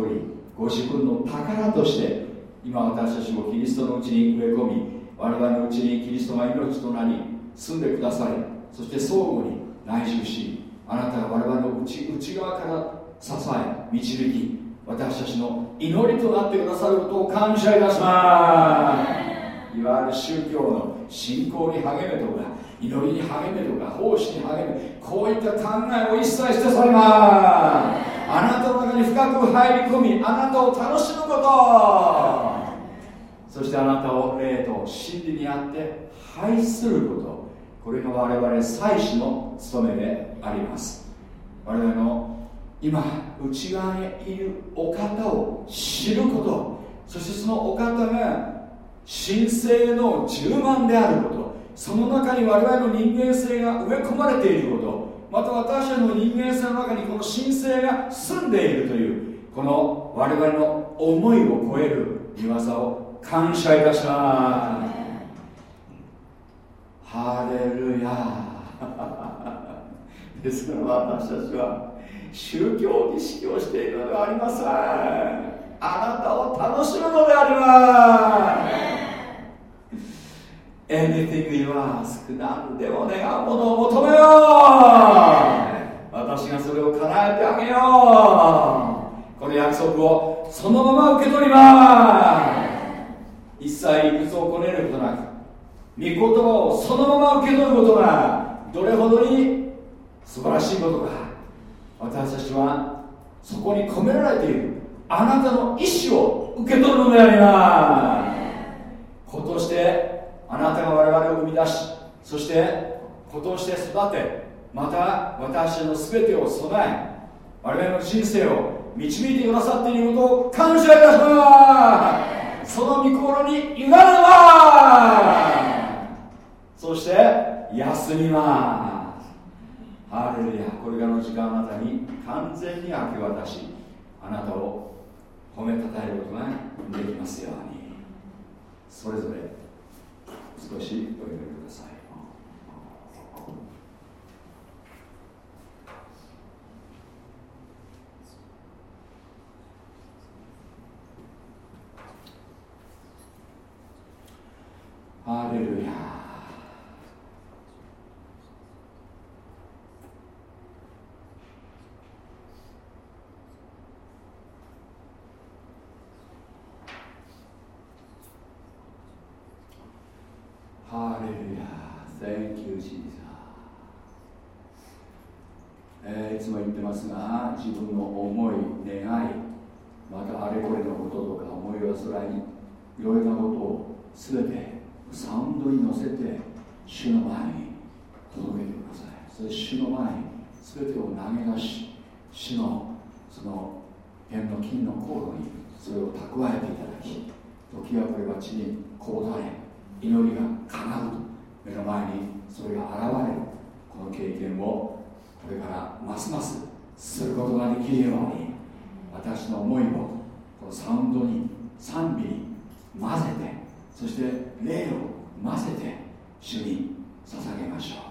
取りご自分の宝として今私たちをキリストのうちに植え込み我々のうちにキリストが命となり住んでくださりそして相互に内住しあなたが我々の内内側から支え導き私たちの祈りとなってくださることを感謝いたします。いわゆる宗教の信仰に励めとか祈りに励めとか奉仕に励めこういった考えを一切捨て去ります。あなたの中に深く入り込みあなたを楽しむこと。そしてあなたを霊と真理にあって拝すること。これが我々祭司の務めであります。我々の今内側にいるお方を知ること。そしてそのお方が神聖の十万であること。その中に我々の人間性が植え込まれていること。また私たちの人間性の中にこの神聖が住んでいるというこの我々の思いを超える見業を感謝いたします。ハレルヤですから私たちは宗教儀式をしているのではありません。あなたを楽しむのであります。Anything you ask 何でも願うものを求めよう。私がそれを叶えてあげよう。この約束をそのまま受け取ります。一切理屈をこねることなく御言葉をそのまま受け取ることがどれほどに素晴らしいことか私たちはそこに込められているあなたの意志を受け取るのであります。子としてあなたが我々を生み出しそして子として育てまた私の全てを備え我々の人生を導いてくださっていることを感謝いたします。その御心に委ねます。そして休みます。ハレルヤ。これからの時間あなたに完全に明け渡しあなたを褒めたたえることができますように。それぞれ少しお祈りください。ハレルヤハレルヤ Thank you, Jesus. えーいつも言ってますが自分の思い願いまたあれこれのこととか思い煩いいろいろなことを全てサウンドに乗せて主の前に届けてください。そして主の前に全てを投げ出し主のその天の金の航路にそれを蓄えていただき時はこれは地にこうだれ祈りが叶うと目の前にそれが現れるこの経験をこれからますますすることができるように私の思いをこのサウンドに賛美に混ぜてそして霊を混ぜて主に捧げましょう。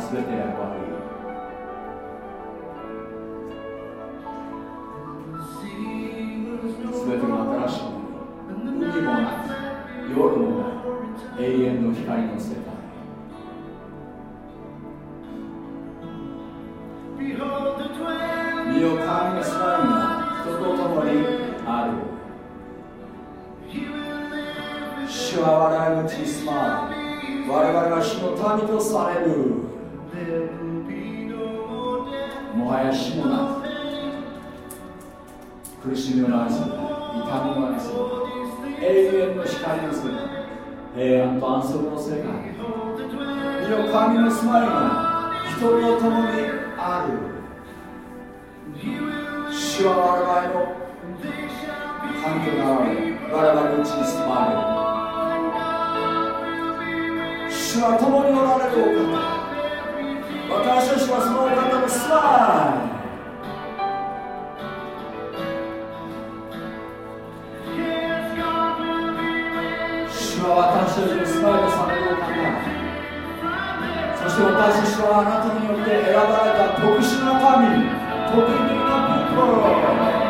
すべての役割すべてが新しいもの海もない。夜もない。永遠の光の世界。身を神のスライが人と共にある。主は我々の血スマイル我々は主の民とされる。もはや死もなく苦しみをなす痛みもなす永遠の光の姿平安と安息の世界身の神の住まいが人と共にある主は我々の神となられ我々のうちに住まれる主は共におられるお方私たちはそのお方の住まい主は私たちの住まいとされるお方そして私たちはあなたによって選ばれた特殊な民特異的なピープル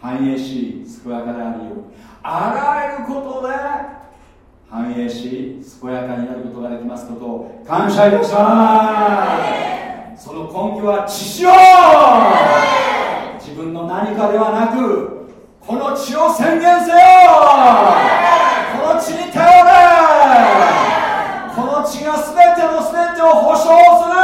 繁栄し健やかであるよう。にあらゆることで繁栄し健やかになることができますことを感謝いたします。その根拠は血潮。自分の何かではなくこの血を宣言せよ。この血に頼れ。この血が全ての全てを保証する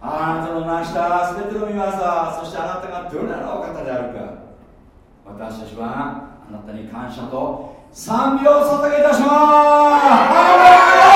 あなたの成した全ての見業そしてあなたがどれらのお方であるか私たちはあなたに感謝と賛美を捧げいたします。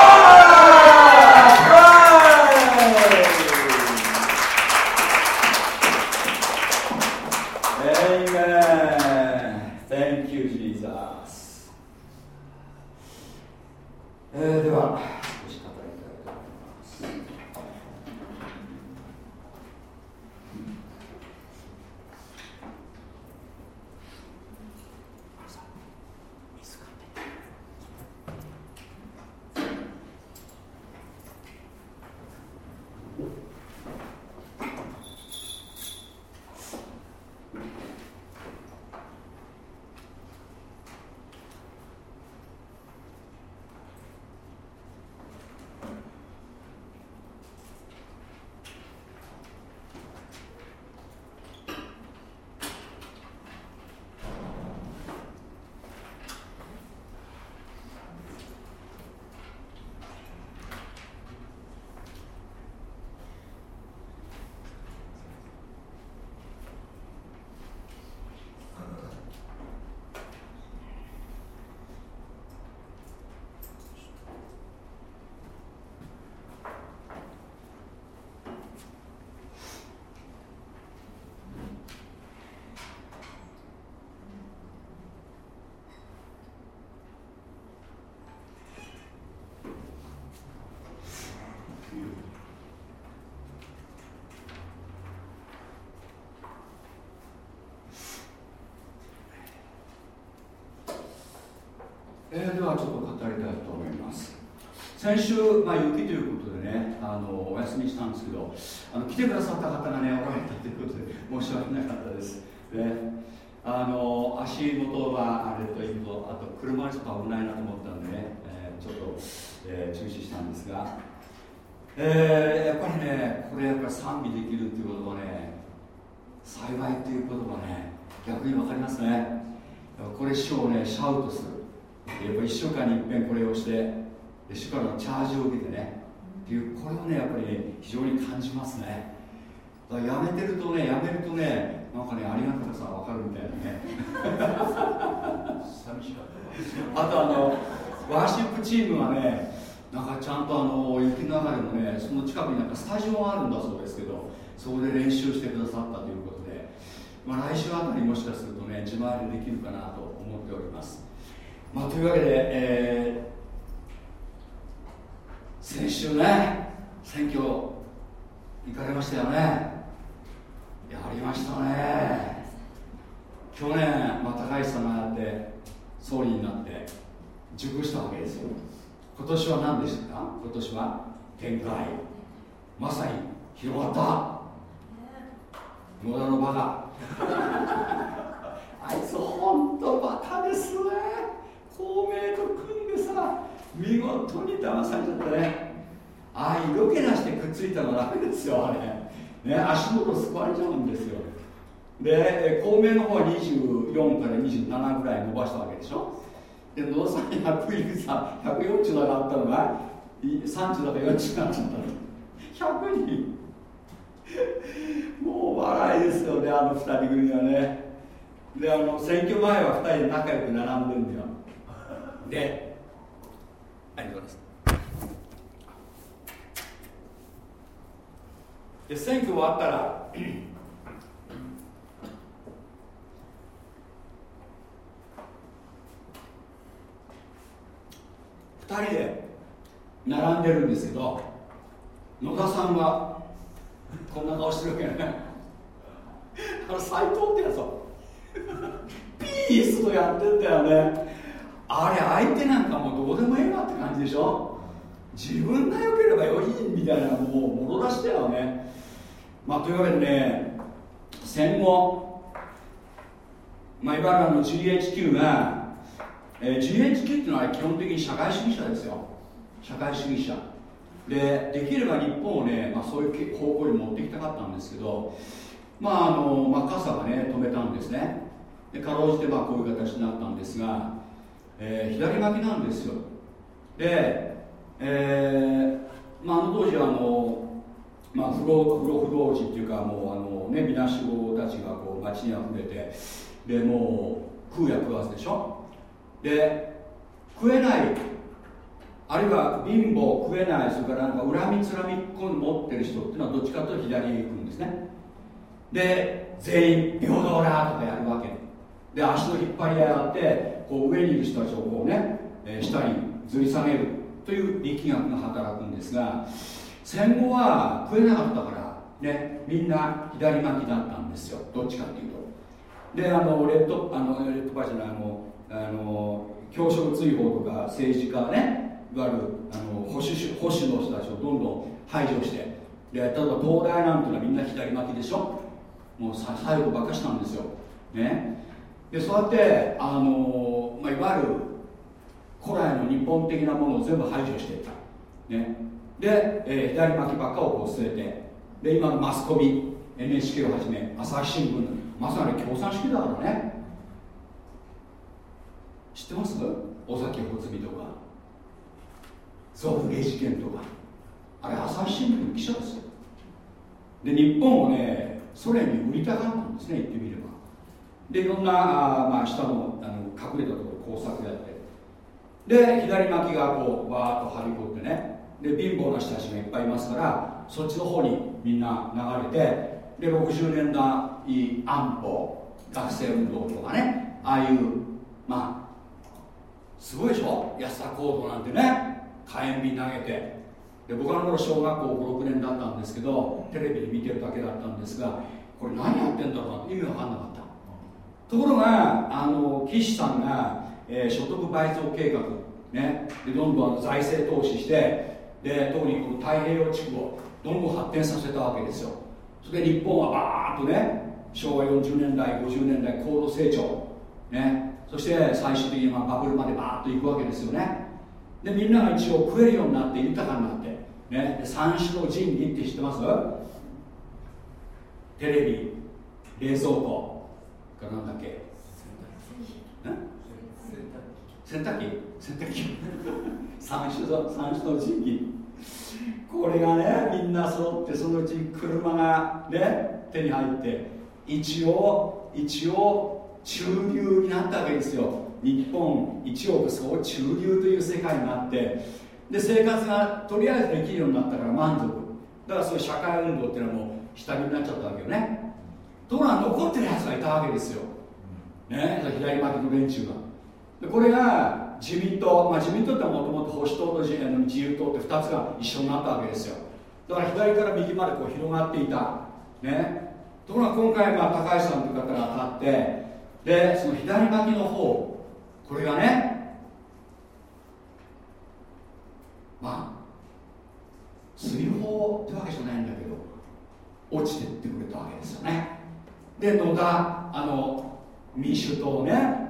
非常に感じますね。だからやめてるとねやめるとねなんかねありがたさ分かるみたいなね。寂しかったあとあのワーシップチームはねなんかちゃんとあの雪の中でもねその近くになんかスタジオがあるんだそうですけどそこで練習してくださったということで、まあ、来週あたりもしかするとね自前でできるかなと思っております。まあ、というわけで、えー、先週ね選挙行かれましたよね。やりましたね。去年、まあ、高市さんがやって総理になって熟したわけですよ。今年は何でしたか？今年は展開。まさに広がった。野田のバカ。あいつ本当バカですね。公明と組んでさ見事に騙されちゃったね。ああ色気なしてくっついたのダメですよあれ。ね足元救われちゃうんですよ。で公明の方は24から27ぐらい伸ばしたわけでしょ。で野田さん100さ140だかあったのが30だか40になっちゃったの。100人。もう笑いですよねあの2人組はね。であの選挙前は2人で仲良く並んでるんだよ。でありがとうございます。で選挙終わったら2人で並んでるんですけど野田さんはこんな顔してるわけね。あの斎藤ってやつをピースとやってんだよね。あれ相手なんかもうどうでもええわって感じでしょ。自分が良ければよいみたいなもうもろ出しだよね。まあというわけでね戦後、まあ、いわゆるあの GHQ が、えー、GHQ っていうのは基本的に社会主義者ですよ。社会主義者。でできれば日本をね、まあ、そういう方向に持ってきたかったんですけどまああのマッカーサーがね止めたんですね。でかろうじてまあこういう形になったんですが、えー、左巻きなんですよ。で、えーまあ、あの当時あのまあ、不老不老不老地っていうかもうあのねみなしごたちがこう街にあふれてでもう食うや食わずでしょで食えないあるいは貧乏食えないそれからなんか恨みつらみっこ持ってる人っていうのはどっちかというと左に行くんですねで全員平等だとかやるわけで足の引っ張り合いがあってこう上にいる人たちをこうね、え、下にずり下げるという力学が働くんですが戦後は食えなかったからねみんな左巻きだったんですよ。どっちかっていうと。であのレッドあのレッドパーじゃないあのあの教職追放とか政治家ねいわゆるあの保守保守の人たちをどんどん排除してで例えば東大なんていうのはみんな左巻きでしょ。もう最後ばっかしなんですよ。ね。でそうやってあの、まあ、いわゆる古来の日本的なものを全部排除していった。ね。で、えー、左巻きばっかをこう据えてで今のマスコミ NHK をはじめ朝日新聞まさに共産主義だからね。知ってます？尾崎穂積とか。祖父芸事件とか。あれ朝日新聞の記者ですよ。で日本をねソ連に売りたかったんですね言ってみれば。でいろんなあ、まあ、下のあの隠れたところ工作やって。で左巻きがこうわーっと張り込んでね。で貧乏な人たちがいっぱいいますからそっちの方にみんな流れてで60年代安保学生運動とかねああいうまあすごいでしょ？安田講堂なんてね火炎瓶投げてで僕は頃小学校56年だったんですけどテレビで見てるだけだったんですがこれ何やってんだろうな意味わかんなかった。ところがあの岸さんが、えー、所得倍増計画ねでどんどん財政投資してで特にこの太平洋地区をどんどん発展させたわけですよ。それで日本はバーッとね昭和40年代50年代高度成長。ね。そして最終的にまバブルまでバーッといくわけですよね。でみんなが一応食えるようになって豊かになって。ね。三種の神器って知ってます？テレビ冷蔵庫。がなんだっけ？洗濯機。洗濯機三種の三種の神器。これがねみんな揃ってそのうち車がね手に入って一応一応中流になったわけですよ。日本一億総中流という世界になって。で生活がとりあえずできるようになったから満足。だからそういう社会運動っていうのはもう下火になっちゃったわけよね。ところが残ってるやつがいたわけですよ。ね左巻きの連中が。でこれが自民党、まあ、自民党ってもともと保守党と自由党って2つが一緒になったわけですよ。だから左から右までこう広がっていた。ね。ところが今回、まあ、高橋さんという方が立ってでその左巻きの方これがねまあ追放ってわけじゃないんだけど落ちてってくれたわけですよね。で野田あの民主党ね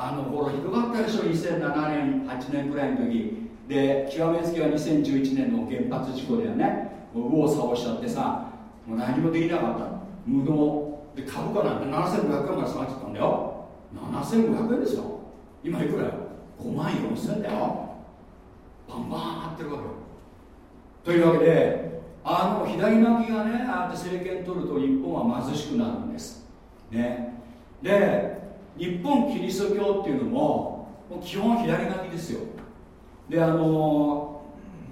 あの頃ひどかったでしょ2007年8年ぐらいの時。で極めつきは2011年の原発事故だよね。もう右往左往しちゃってさもう何もできなかった。無能で株価なんて7500円まで下がっちゃったんだよ。7500円ですよ。今いくらよ？5万4000円だよ。バンバン上がってるわけよ。というわけであの左巻きがねああやって政権取ると日本は貧しくなるんです。ね。で日本キリスト教っていうのももう基本左書きですよ。であの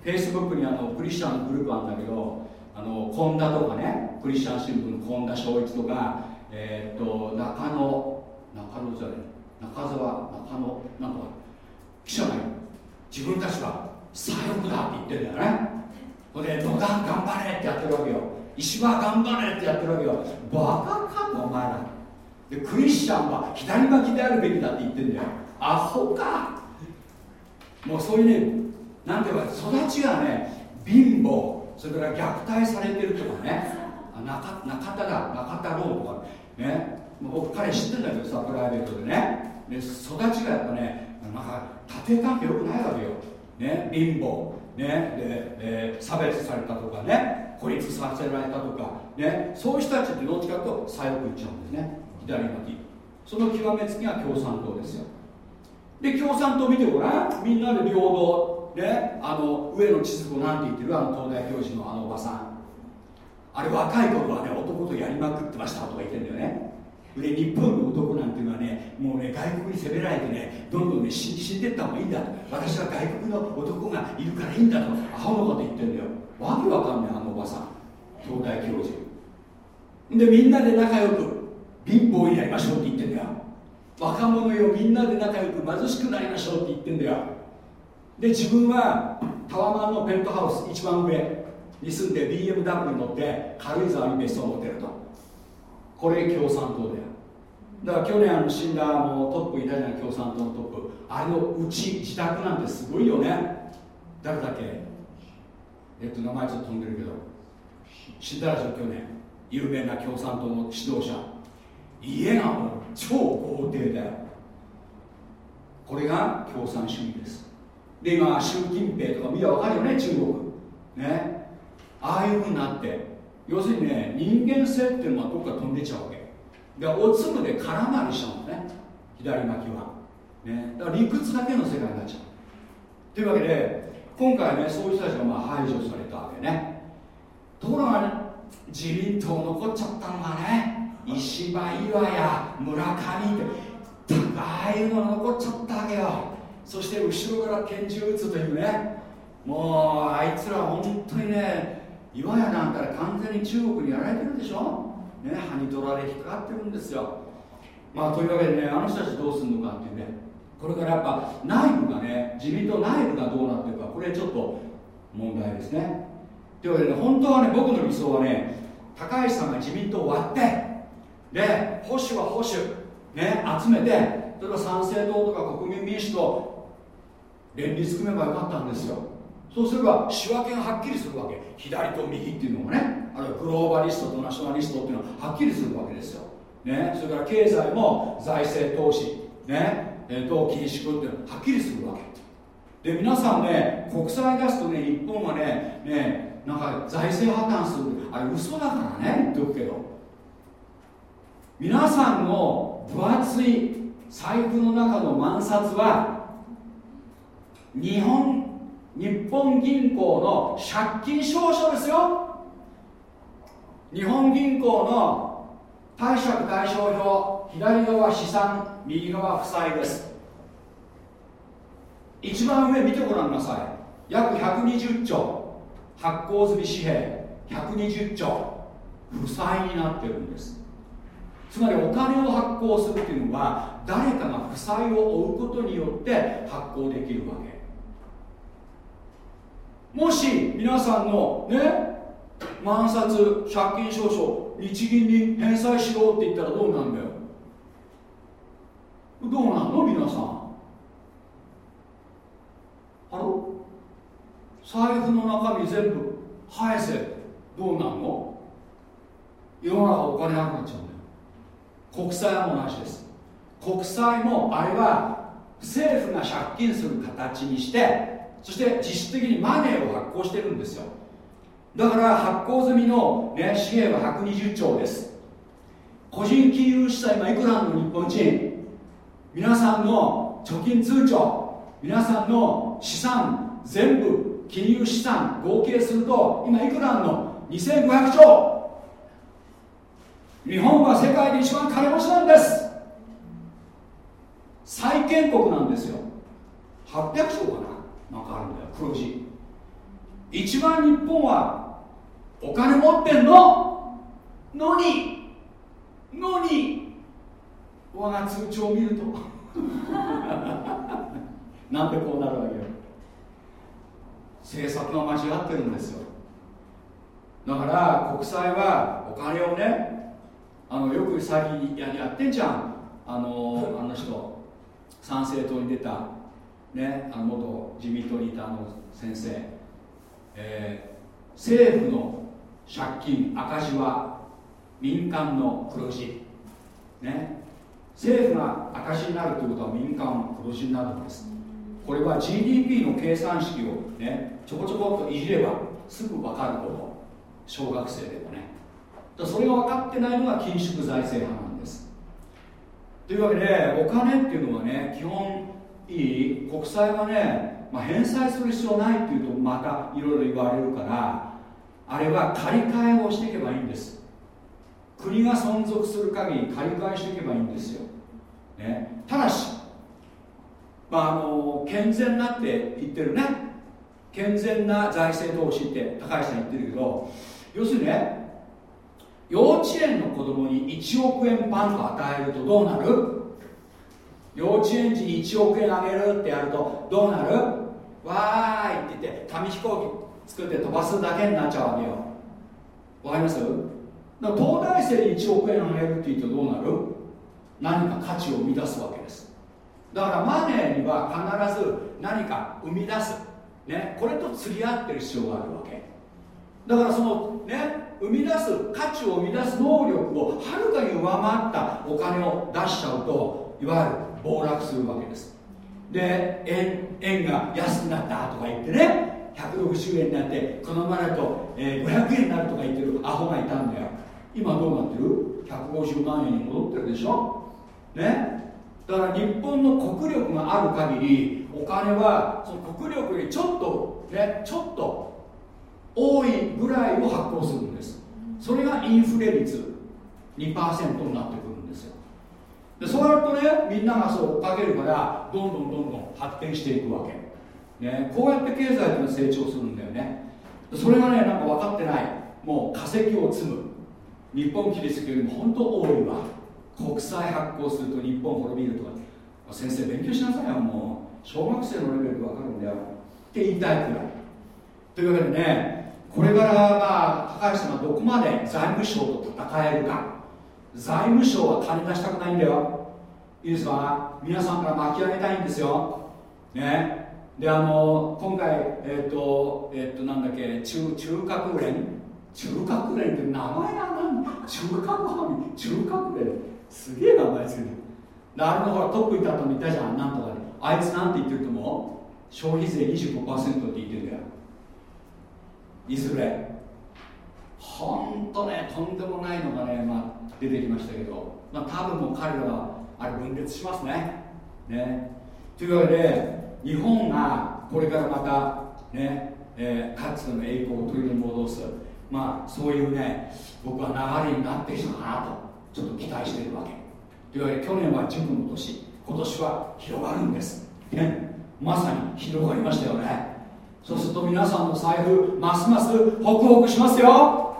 フェイスブックにあのクリスチャンのグループあるんだけどあの本田とかねクリスチャン新聞の本田正一とかえー、っと中野中野じゃない中澤中野なんとか記者がいる。自分たちは左翼だって言ってんだよね。ほんで野田頑張れってやってるわけよ。石破頑張れってやってるわけよ。バカかお前ら。でクリスチャンは左巻きであるべきだって言ってんだよ。アホか。もうそういうねなんていうか育ちがね貧乏。それから虐待されてるとかね。中中田だ。中田ローとか。ね。僕彼知ってんだけどさプライベートでね。で育ちがやっぱねなんか家庭環境よくないわけよ、ね、貧乏、ね。でえー、差別されたとかね。孤立させられたとか、ね、そういう人たちってどっちかというと左翼行っちゃうんですね。左巻きその極めつきが共産党ですよ。で共産党見てごらん。みんなで平等ねあの上野千鶴子なんて言ってるあの東大教授のあのおばさん。あれ若い頃はね男とやりまくってましたとか言ってんだよね。で日本の男なんていうのはねもうね外国に攻められてねどんどんね死んでった方がいいんだと。私は外国の男がいるからいいんだとアホのこと言ってんだよ。わけわかんないあのおばさん。東大教授。でみんなで仲良く。貧乏になりましょうって言ってんだよ。若者よみんなで仲良く貧しくなりましょうって言ってんだよ。で自分はタワマンのペントハウス一番上に住んで BMW に乗って軽井沢に別荘を持ってると。これ共産党だよ。だから去年あの死んだあのトップいたじゃない共産党のトップあれのうち自宅なんてすごいよね。誰だっけ？えっと名前ちょっと飛んでるけど。死んだでしょ去年有名な共産党の指導者。家がもう超豪邸だよ。これが共産主義です。で今習近平とか見れば分かるよね中国。ね。ああいうふうになって。要するにね人間性っていうのはどっか飛んでちゃうわけ。でおつむで空回りしちゃうのね。左巻きは、ね、だから理屈だけの世界になっちゃう。というわけで今回ねそういう人たちがまあ排除されたわけね。ところが、ね、自民党残っちゃったのがね。石破岩屋村上って高いの残っちゃったわけよ。そして後ろから拳銃撃つというね。もうあいつら本当にね岩屋なんたら完全に中国にやられてるでしょ？ねハニトラで引っかかってるんですよ。まあというわけでねあの人たちどうするのかっていうね。これからやっぱ内部がね自民党内部がどうなってるかこれちょっと問題ですね。というわけでね本当はね僕の理想はね高橋さんが自民党を割ってで保守は保守。ね集めて例えば参政党とか国民民主党連立組めばよかったんですよ。そうすれば仕分けがはっきりするわけ。左と右っていうのがねあるいはグローバリストとナショナリストっていうのははっきりするわけですよ、ね、それから経済も財政投資ね同緊縮っていうのははっきりするわけ。で皆さんね国債出すとね日本はねねなんか財政破綻する。あれ嘘だからね言っておくけど。皆さんの分厚い財布の中の万札は日本日本銀行の借金証書ですよ。日本銀行の貸借対照表左側資産右側負債です。一番上見てごらんなさい。約120兆。発行済み紙幣120兆。負債になってるんです。つまりお金を発行するっていうのは誰かが負債を負うことによって発行できるわけ。もし皆さんのね万札借金証書日銀に返済しろって言ったらどうなんだよ。どうなんの？皆さん。あろ財布の中身全部返せ。どうなんの？世の中お金なくなっちゃう国債も同じです。国債もあれは政府が借金する形にしてそして実質的にマネーを発行してるんですよ。だから発行済みの、ね、紙幣は120兆です。個人金融資産今いくらの日本人？皆さんの貯金通帳皆さんの資産全部金融資産合計すると今いくらの？2500兆。日本は世界で一番金持ちなんです。債権国なんですよ。800兆かな？なんかあるんだよ。黒字。一番日本はお金持ってんの？のに。のに。我が通帳を見ると。なんでこうなるわけよ。政策が間違ってるんですよ。だから国債はお金をねあのよく最近ややってんじゃん。あの あの人参政党に出たねあの元自民党にいたあの先生、えー、政府の借金赤字は民間の黒字。ね。政府が赤字になるということは民間の黒字になるんです。これは GDP の計算式をねちょこちょこっといじればすぐ分かること。小学生でもねそれが分かってないのが緊縮財政派なんです。というわけでお金っていうのはね基本いい国債はね、まあ、返済する必要ないっていうとまたいろいろ言われるからあれは借り換えをしていけばいいんです。国が存続する限り借り換えしていけばいいんですよ、ね、ただし、まあ、あの健全なって言ってるね。健全な財政投資って高橋さん言ってるけど要するにね幼稚園の子供に1億円パンと与えるとどうなる？幼稚園児に1億円あげるってやるとどうなる？わーいって言って紙飛行機作って飛ばすだけになっちゃうわけよ。わかります？だから東大生に1億円あげるって言うとどうなる？何か価値を生み出すわけです。だからマネーには必ず何か生み出す、ね、これと釣り合ってる必要があるわけ。だからそのね生み出す価値を生み出す能力をはるかに上回ったお金を出しちゃうといわゆる暴落するわけです。で円円が安くなったとか言ってね160円になってこのままだと、え、500円になるとか言ってるアホがいたんだよ。今どうなってる ?150 万円に戻ってるでしょ？ね？だから日本の国力がある限りお金はその国力よりちょっとねちょっと多いぐらいを発行するんです。それがインフレ率2%になってくるんですよ。でそうやるとねみんながそう追っかけるからどんどんどんどん発展していくわけ、ね、こうやって経済って成長するんだよね。それがねなんか分かってない。もう化石を積む。日本キリスト教よりも本当多いわ。国債発行すると日本滅びるとか。先生勉強しなさいよもう。小学生のレベルで分かるんだよ。って言いたいくらい。というわけでねこれからまあ高橋さんがどこまで財務省と戦えるか。財務省は金出したくないんだよ。いいですか？皆さんから巻き上げたいんですよ。ね。であの今回えっ、ー、とえっ、ー、となんだっけ中中核連？中核連って名前が何中核派中核連。すげえ名前つけてる。あれのほらトップに立ったのいたじゃん。なんとかねあいつなんて言ってるとも消費税25%って言ってるんだよ。いずれ。ほんとねとんでもないのがね、まあ、出てきましたけど、まあ、多分もう彼らはあれ分裂しますね。ね。というわけで日本がこれからまたね、えー、かつての栄光を取り戻す。まあそういうね僕は流れになってきたかなとちょっと期待しているわけ。というわけで去年は塾の年今年は広がるんです。ね。まさに広がりましたよね。そうすると皆さんの財布ますますホクホクしますよ。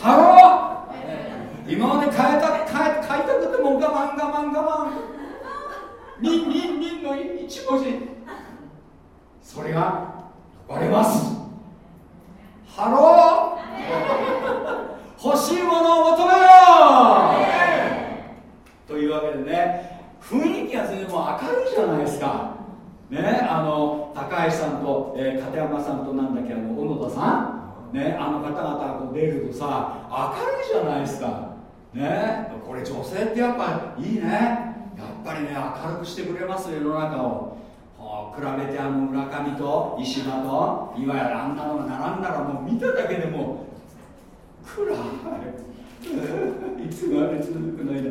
Hello。今まで買えた買え買いたくても我慢我慢我慢。ニンニンニンの一文字それが割れます。 Hello。欲しいものを求めろというわけでね雰囲気が全然もう明るいじゃないですか。ねあの高橋さんと、えー、片山さんとなんだっけあの小野田さん？ねあの方々がこう出るとさ明るいじゃないですか。ね。これ女性ってやっぱいいね。やっぱりね明るくしてくれます世の中を。比べてあの村上と石破といわゆるあんなのが並んだらもう見ただけでも暗い。いつまで続くのに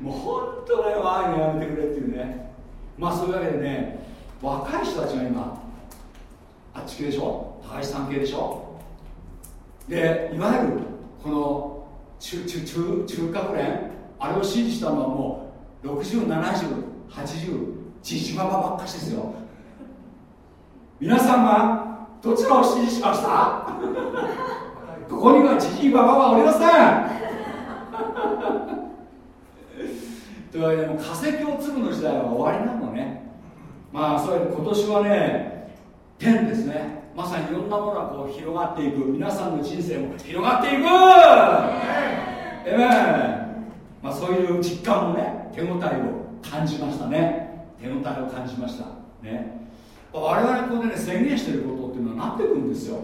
もう本当ねああいうのやめてくれっていうね。まあそういうわけでね若い人たちが今あっち系でしょ？高橋さん系でしょ？でいわゆるこの中中中中核連あれを支持したのはもう607080じじばばばっかしですよ。皆さんはどちらを支持しました？ここにはじじばばはおりません。というわけでも化石を積むの時代は終わりなのね。まあそういう今年はね天ですね。まさにいろんなものがこう広がっていく。皆さんの人生も広がっていく!えめまあ、そういう実感もね手応えを感じましたね。手応えを感じました。ね。我々ここでね宣言してることっていうのはなってくんですよ。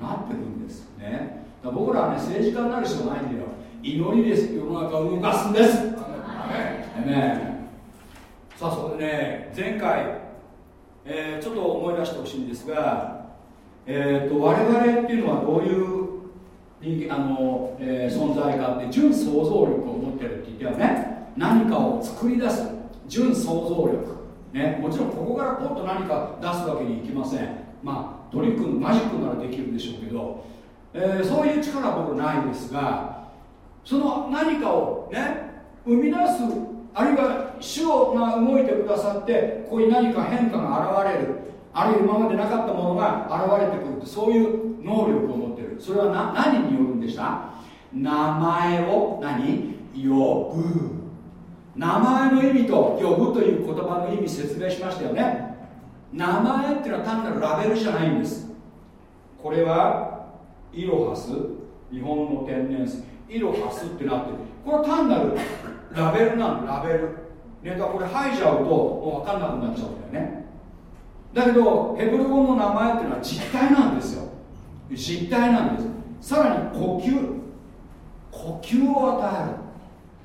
なってくんです。ね。僕らはね政治家になる必要ないんだよ。祈りです。世の中を動かすんです。ねさあそこでね。前回、えー、ちょっと思い出してほしいんですが、えーと、我々っていうのはどういう人あの、えー、存在かって純想像力を持ってるって言ってはね。何かを作り出す純想像力。ね、もちろんここからポッと何か出すわけにいきません。まあトリックマジックならできるんでしょうけど、えー、そういう力は僕ないんですがその何かをね生み出すあるいは主が動いてくださってここに何か変化が現れる。あるいは今までなかったものが現れてくるってそういう能力を持ってる。それは何によるんでした？名前を何？呼ぶ。名前の意味と呼ぶという言葉の意味説明しましたよね。名前っていうのは単なるラベルじゃないんです。これはイロハス。日本の天然水。イロハスってなってる。これは単なるラベルなのラベル。ねだからこれ吐いちゃうともう分かんなくなっちゃうんだよね。だけどヘブル語の名前っていうのは実体なんですよ。実体なんです。さらに呼吸。呼吸を与える。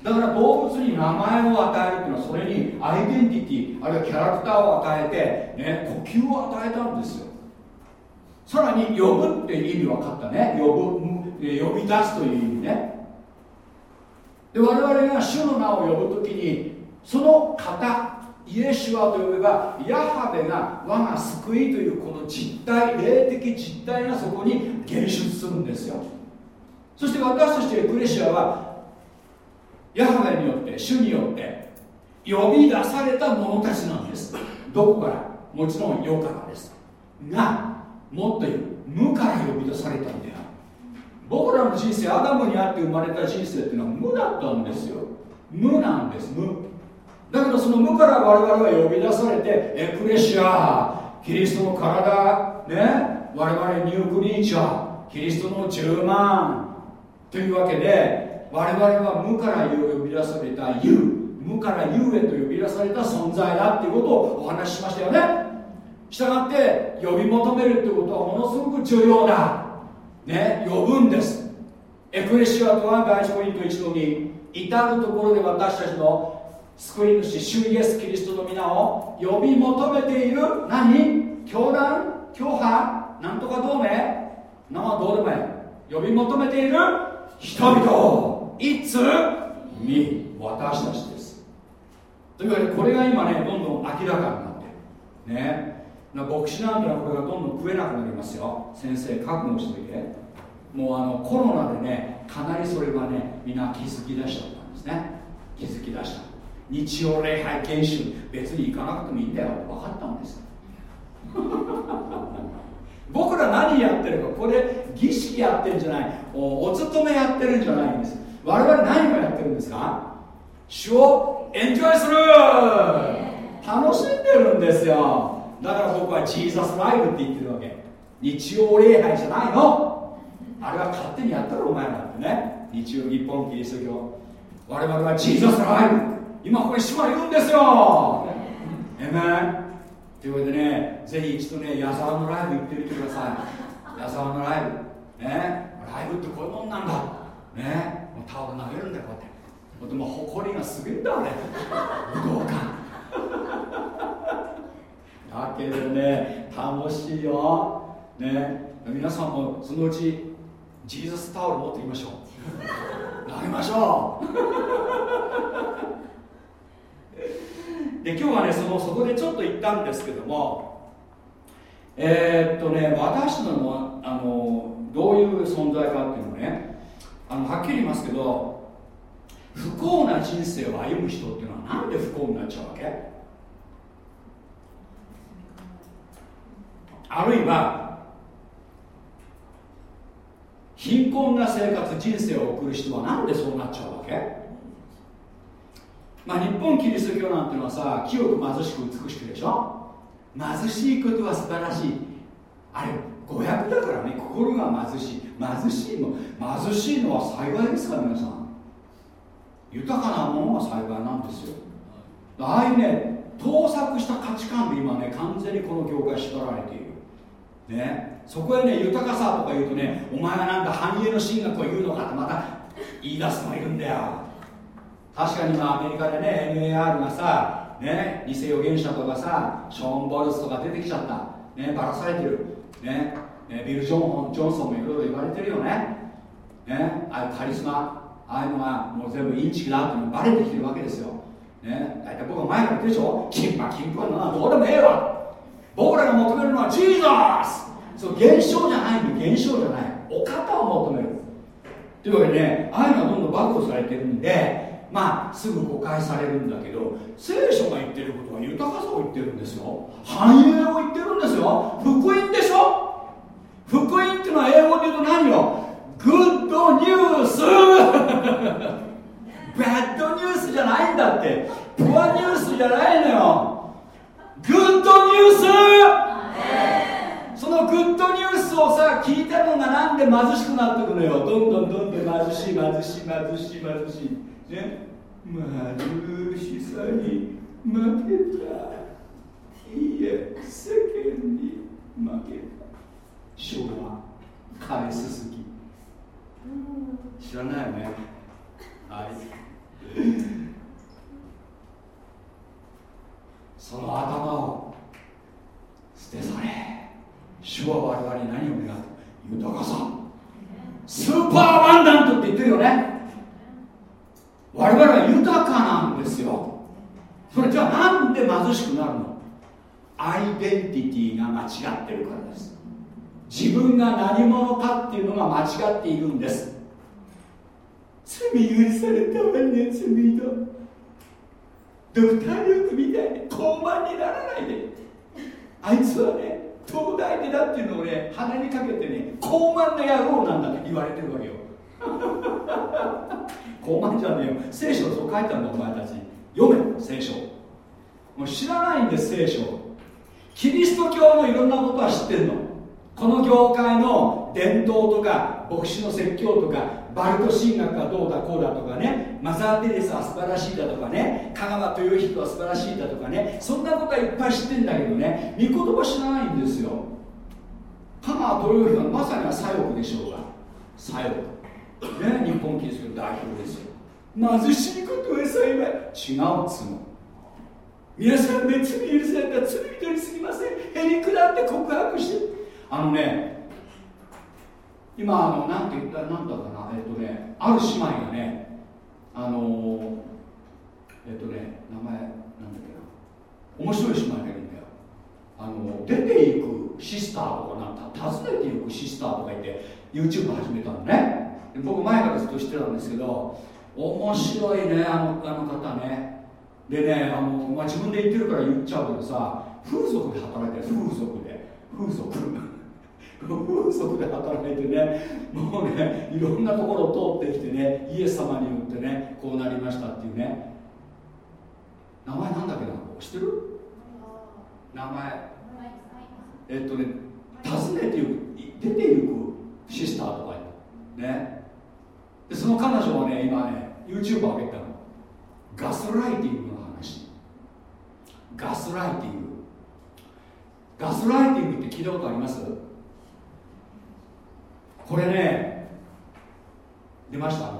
だから動物に名前を与えるっていうのはそれにアイデンティティあるいはキャラクターを与えて、ね、呼吸を与えたんですよ。さらに呼ぶっていう意味分かったね。呼ぶ呼び出すという意味ね。で我々が主の名を呼ぶときにその方イエシュアと呼べばヤハベが我が救いというこの実体霊的実体がそこに現出するんですよ。そして私としてエクレシアはヤハベによって主によって呼び出された者たちなんです。どこから？もちろん世からです。がもっと言う無から呼び出されたんだよ僕らの人生アダムにあって生まれた人生っていうのは無だったんですよ。無なんです。無。だけどその無から我々は呼び出されてエクレシアキリストの体ね我々ニュークリーチャーキリストの10万。というわけで我々は無から呼び出された U 無から U へと呼び出された存在だっていうことをお話ししましたよね。したがって呼び求めるってことはものすごく重要だ。ね呼ぶんです。エクレシアとは第一コリント1の2至るところで私たちの救い主主イエス・キリストの皆を呼び求めている。何？教団？教派？なんとか同盟？名はどうでもいい。呼び求めている。人々いつ？に。私たちです。というわけでこれが今ねどんどん明らかになって。るね。牧師なんてのはこれがどんどん食えなくなりますよ。先生覚悟しといて。もうあのコロナでねかなりそれはねみんな気づき出しちゃったんですね。気づき出した。日曜礼拝研修別に行かなくてもいいんだよ。分かったんです 僕ら何やってるかこれ儀式やってるんじゃない。おお勤めやってるんじゃないんです。我々何をやってるんですか？主をエンジョイする。楽しんでるんですよ。だから僕はジーザスライブって言ってるわけ。日曜礼拝じゃないの。あれは勝手にやったらお前らってね。日曜日本キリスト教。我々はジーザスライブ今ここに主がいるんですよ。えめんというわけでねぜひ一度ね矢沢のライブ行ってみてください。矢沢のライブ。ね。ライブってこういうもんなんだ。ね。タオル投げるんだよこうやって。でも誇りがすげえんだあれ武道館だけどね楽しいよ。ね。皆さんもそのうちジーザスタオル持っていきましょう。投げましょう。で今日はねそのそこでちょっと言ったんですけどもえー、っとね私のあのどういう存在かっていうのねあのはっきり言いますけど不幸な人生を歩む人っていうのはなんで不幸になっちゃうわけ？あるいは貧困な生活人生を送る人はなんでそうなっちゃうわけ？まあ日本キリスト教なんてのはさ清く貧しく美しくでしょ？貧しいことは素晴らしい。あれ誤訳だからね。心が貧しい。貧しいの貧しいのは幸いですか皆さん？豊かなものが幸いなんですよ。ああいうね盗作した価値観で今ね完全にこの業界縛られているね。そこへね豊かさとか言うとねお前はなんか繁栄の神学を言うのかってまた言い出すのがいるんだよ。確かに今アメリカでね NAR がさね偽予言者とかさショーン・ボルスとか出てきちゃった。ねばらされてる。ねビル・ジョンジョンソンもいろいろ言われてるよね。ねああいうカリスマああいうのがもう全部インチキだってのバレてきてるわけですよ。ね大体僕は前から言ってるでしょ。金馬金馬などうでもええわ。僕らが求めるのはジーザス。そう現象じゃないの現象じゃない。お方を求める。というわけでねああいうのはどんどん暴露されてるんでまあすぐ誤解されるんだけど聖書が言ってることは豊かさを言ってるんですよ。繁栄を言ってるんですよ。福音でしょ。福音っていうのは英語で言うと何よ？グッドニュースバッドニュースじゃないんだって。プアニュースじゃないのよ。グッドニュース！そのグッドニュースをさ聞いたのがなんで貧しくなってくのよ。どんどんどんどん貧しい貧しい貧しい貧しい。ね？貧しさに負けた。いえ世間に負けた。昭和枯れすすぎ知らないよね。はいその頭を捨て去れ。主は我々に何を願う豊かさ。スーパーワンダントって言ってるよね。我々は豊かなんですよ。それじゃあなんで貧しくなるの？アイデンティティが間違ってるからです。自分が何者かっていうのが間違っているんです。罪許されたわね罪だドクター・ルークみたいに高慢にならないで。あいつはね東大でだっていうのをね鼻にかけてね高慢な野郎なんだって言われてるわけよ。高慢じゃねえよ。聖書そう書いてあるんだお前たち。読め聖書。もう知らないんです聖書。キリスト教のいろんなことは知ってるの。この業界の伝統とか牧師の説教とかバルト神学がどうだこうだとかねマザー・テレスは素晴らしいだとかね香川豊彦は素晴らしいだとかねそんなことはいっぱい知ってんだけどね御言葉知らないんですよ。香川豊彦はまさには左翼でしょうが左翼。ね日本キリスト代表ですよ。貧しいことは幸い違うつうの。皆さんね罪許された罪人にすぎません。へりくだって告白してあのね今あのなんて言ったなんだかなえっとねある姉妹がねあのえっとね名前なんだっけな面白い姉妹がいるんだよ。あの出ていくシスターとかなんか訪ねていくシスターとか言って YouTube 始めたのね。僕前からずっと知ってたんですけど面白いねあのあの方ね。でねあの、まあ、自分で言ってるから言っちゃうけどさ風俗で働いてる風俗で。風俗。風俗で働いてねもうねいろんなところを通ってきてねイエス様によってねこうなりましたっていうね。名前なんだっけな？知ってる？名前。えっとね訪ねていく。出ていく。シスターとかね。でその彼女はね今ね YouTube を上げたの。ガスライティングの話。ガスライティング。ガスライティングって聞いたことあります？これね出ました前。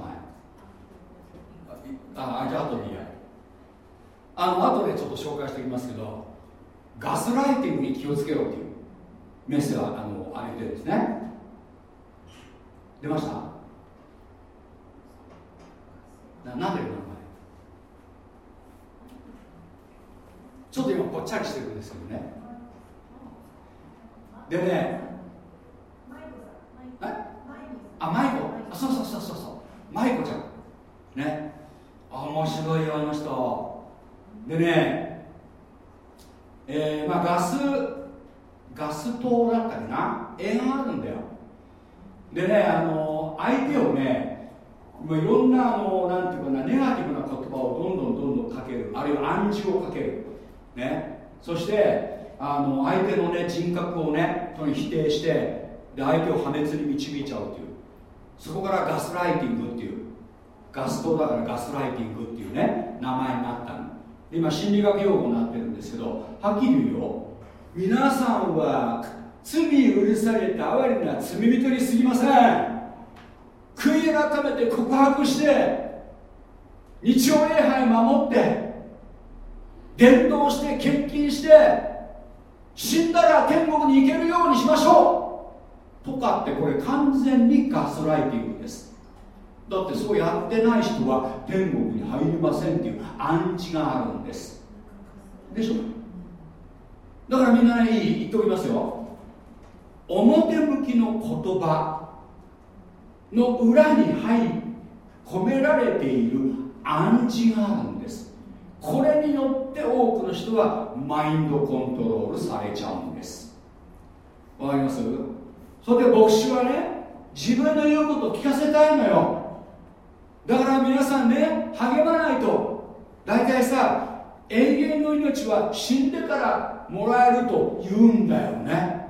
あじゃあ後でいい。やあの後でちょっと紹介しておきますけどガスライティングに気をつけろっていうメッセージをあの上げてるんですね。出ました？ななんで名前。ちょっと今ぽっちゃりしてるんですけどね。でねあマイコあそうそうそうそうそう。マイコちゃん。ね。あ面白いよあの人。でねえー、まあガスガス灯だったかな。映画あるんだよ。でねあの相手をねいろんなあのなんていうかなネガティブな言葉をどんどんどんどんかける。あるいは暗示をかける。ね。そしてあの相手のね人格をねとに否定してで相手を破滅に導いちゃうっていう。そこからガスライティングっていうガス灯だからガスライティングっていうね名前になったの。今心理学用語になってるんですけどはっきり言うよ。皆さんは罪許された哀れな罪人にすぎません。悔い改めて告白して日曜礼拝守って伝道して献金して死んだら天国に行けるようにしましょう。とかってこれ完全にガスライティングです。だってそうやってない人は天国に入りませんっていう暗示があるんです。でしょ？だからみんなね言っておきますよ。表向きの言葉の裏に入り込められている暗示があるんです。これによって多くの人はマインドコントロールされちゃうんです。わかります？それで牧師はね自分の言うことを聞かせたいのよ。だから皆さんね励まないと。大体さ永遠の命は死んでからもらえると言うんだよね。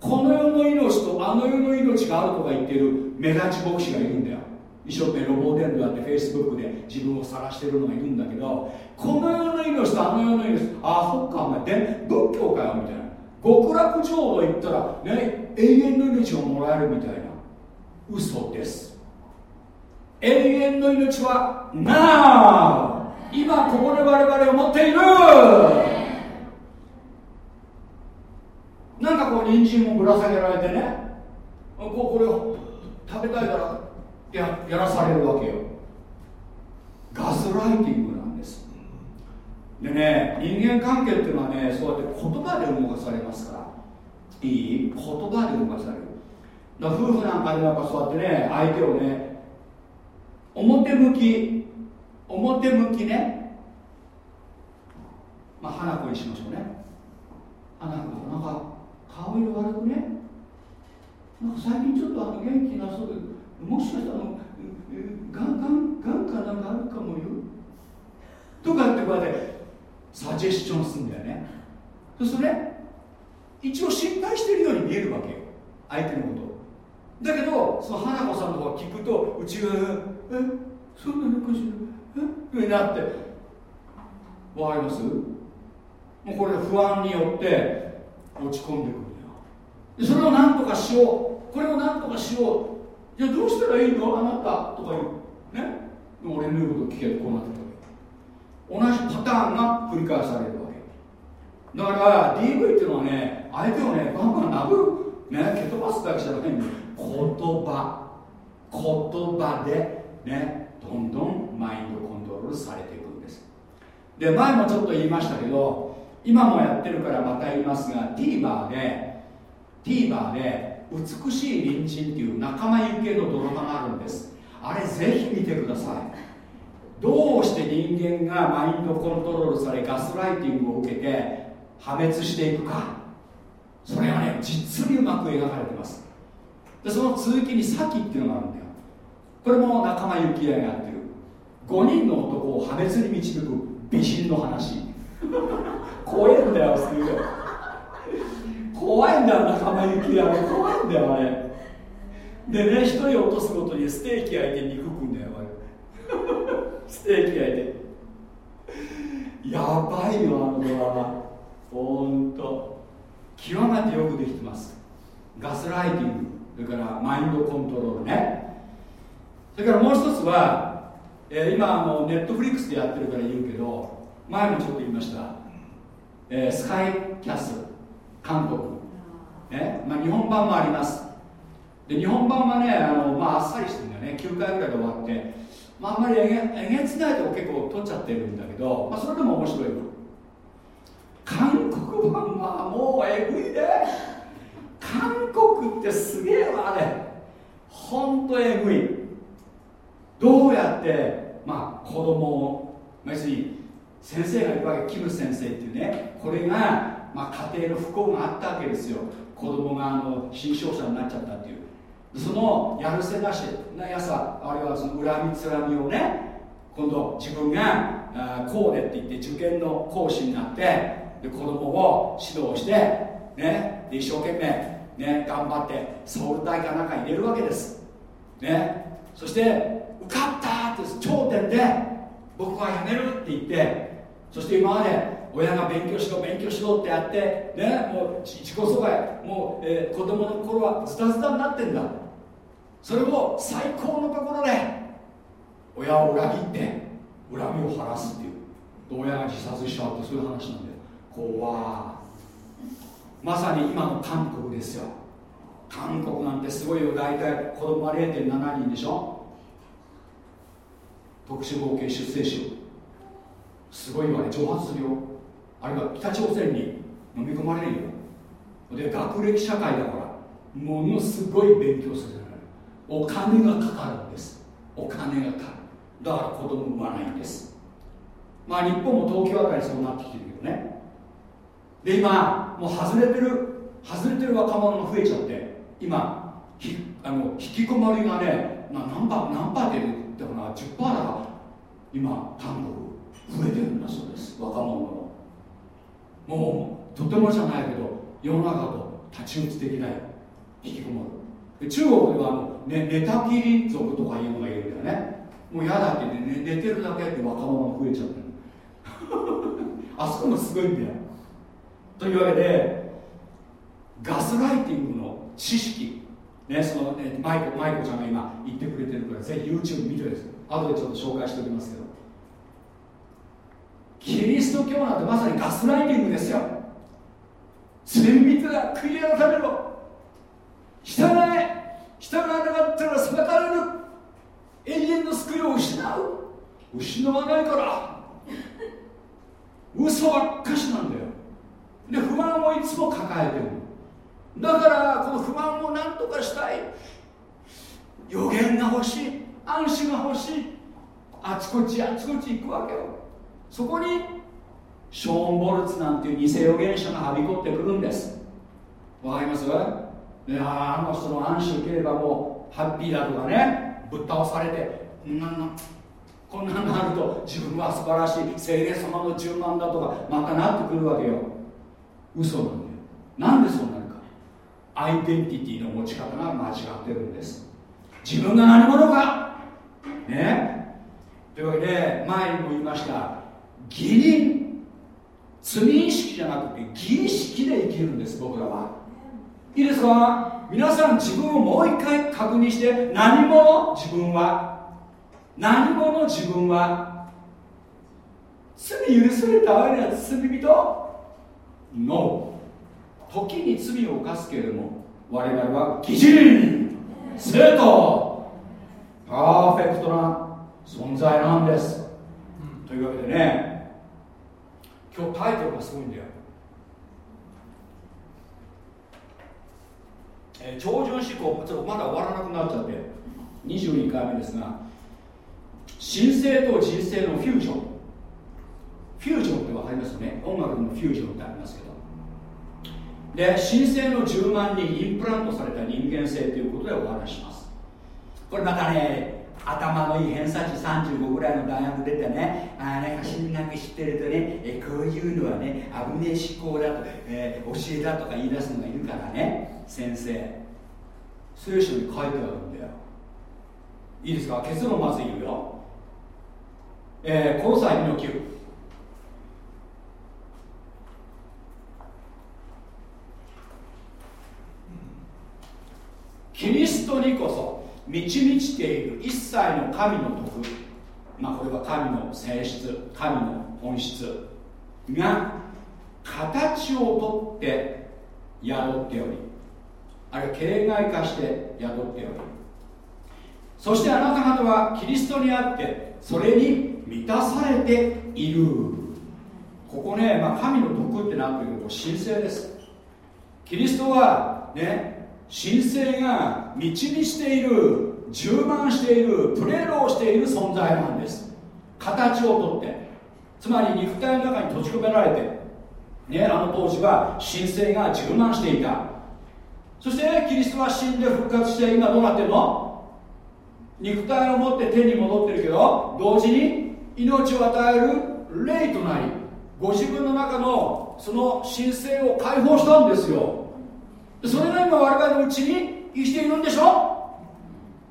この世の命とあの世の命があるとか言ってる目立ち牧師がいるんだよ。一生懸命ロボ伝道やってフェイスブックで自分を晒してるのがいるんだけどこの世の命とあの世の命あそっかお前で仏教かよみたいな。極楽浄土行ったらね永遠の命をもらえるみたいな。嘘です。永遠の命はなあ今ここで我々を持っている。なんかこう人参をぶら下げられてね。こうこれを食べたいからややらされるわけよ。ガスライティングなんです。でね人間関係っていうのはねそうやって言葉で動かされますから。いい言葉で動かされる。だ夫婦なんかでやっぱそうやってね相手をね表向き表向きねまあ花子にしましょうね。花子なんか顔色悪くね？なんか最近ちょっとあの元気なそうでもしかしたらガンガンガンかなんかあるかもよ。とかってこうやってサジェスチョンするんだよね。そうするとね一応心配してるように見えるわけよ。相手のことだけどその花子さんの方聞くと内側が「えそんなのかしらえ？になってわかります？もうこれ不安によって落ち込んでくるんだよ。でそれを何とかしよう。これを何とかしよう。いやどうしたらいいの？あなた。とか言う。ね？俺の言うこと聞けとこうなってくる。同じパターンが繰り返される。だから DV っていうのはね相手をねバンバン殴る。ね蹴飛ばすだけじゃなくて言葉。言葉でねどんどんマインドコントロールされていくんです。で前もちょっと言いましたけど今もやってるからまた言いますが TVer で TVer で美しい隣人っていう仲間由紀のドラマがあるんです。あれぜひ見てください。どうして人間がマインドコントロールされガスライティングを受けて破滅していくか。それはね実にうまく描かれてます。でその続きに「サキ」っていうのがあるんだよ。これも仲間由紀恵がやってる。5人の男を破滅に導く美人の話。怖いんだよすごい怖いんだよ仲間由紀恵怖いんだよあれ。でね一人落とすごとにステーキ焼いて肉食うんだよあれステーキ焼いて。やばいよあのドラマ。ほんと極めてよくできてます。ガスライティング。それからマインドコントロールね。それからもう一つは、えー、今あのネットフリックスでやってるから言うけど前もちょっと言いました、えー、スカイキャス韓国、ね。まあ、日本版もあります。で日本版はねあの、まあ、あっさりしてるんだよね。9回ぐらいで終わって、まあ、あんまりえげえげつないとこ結構取っちゃってるんだけど、まあ、それでも面白い韓国版はもうえぐいね。韓国ってすげえわあれ。ほんとえぐい。どうやってまあ子供を要するに先生がいるわけキム先生っていうね。これが、まあ、家庭の不幸があったわけですよ。子供があの新商者になっちゃったっていう。そのやるせなしなやさあるいはその恨みつらみをね今度自分があこうでって言って受験の講師になってで子供を指導してねで一生懸命ね頑張ってソウル大かなんか入れるわけです。ね。そして受かったって頂点で僕は辞めるって言ってそして今まで親が勉強しろ勉強しろってやってねもう自己阻害もう、えー、子供の頃はズタズタになってんだ。それを最高のところで親を裏切って恨みを晴らすっていう。親が自殺しちゃうってそういう話なんだよ。怖まさに今の韓国ですよ。韓国なんてすごいよ。大体子供は0.7人でしょ。特殊合計出生数。すごいわね。蒸発するよあるいは北朝鮮に飲み込まれるよ。で学歴社会だからものすごい勉強するお金がかかるんです。お金がかかる。だから子供産まないんです。まあ日本も東京あたりそうなってきてるけどね。で今もう外れてる外れてる若者が増えちゃって今あの引きこもりがねな何パー何パーって言ったかな10%だか今韓国増えてるんだそうです若者の。もうとてもじゃないけど世の中と太刀打ちできない引きこもる。中国ではあの、ね、寝たきり族とかいうのがいるんだよね。もう嫌だって、寝てるだけって若者が増えちゃってる。あそこもすごいんだよ。というわけでガスライティングの知識。ね、そのねマイコマイコちゃんが今言ってくれてるからぜひ YouTube 見てです。後でちょっと紹介しておきますけど。キリスト教なんてまさにガスライティングですよ。罪人が悔い改めろ従え。従わなかったら裁かれる。永遠の救いを失う。失わないから。嘘ばっかしなんだよ。で不安をいつも抱えてる。だからこの不安を何とかしたい。予言が欲しい。安心が欲しい。あちこちあちこち行くわけよ。そこにショーン・ボルツなんていう偽予言者がはびこってくるんです。わかります？いやあの人の安心受ければもうハッピーだとかね。ぶっ倒されてこんなんなこんなになると自分は素晴らしい。精霊様の順番だとかまたなってくるわけよ。嘘なんだよなんでそうなるか。アイデンティティの持ち方が間違ってるんです。自分が何者か。ね。というわけで前にも言いました。義人罪意識じゃなくて義意識で生きるんです僕らは。いいですか？皆さん自分をもう一回確認して何者自分は？何者自分は？罪許された我ら罪人？No 時に罪を犯すけれども我々は義人生徒パーフェクトな存在なんです、うん、というわけでね今日タイトルがすごいんだよ。えー、超常思考ちょっとまだ終わらなくなっちゃって22回目ですが神聖と人生のフュージョン。フュージョンって分かりますよね。音楽のフュージョンってありますけど。で神聖の10万人インプラントされた人間性ということでお話します。これまたね頭のいい偏差値35ぐらいの大学出てねあれ心理学知ってるとねえこういうのはね危ねえ思考だと、えー、教えだとか言い出すのがいるからね先生。聖書に書いてあるんだよ。いいですか？結論まず言うよ。えー、この際の9キリストにこそ満ち満ちている一切の神の徳。まあこれは神の性質神の本質。が形をとって宿っておりあるいは形骸化して宿っており。そしてあなた方はキリストにあってそれに満たされている。ここね、まあ、神の徳ってなってるけど神聖です。キリストはね神聖が満ち満ちている充満しているプレローしている存在なんです。形をとって。つまり肉体の中に閉じ込められて。ねあの当時は神聖が充満していた。そしてキリストは死んで復活して今どうなってるの？肉体を持って手に戻ってるけど同時に命を与える霊となりご自分の中のその神聖を解放したんですよ。それが今我々のうちに生きているんでしょ？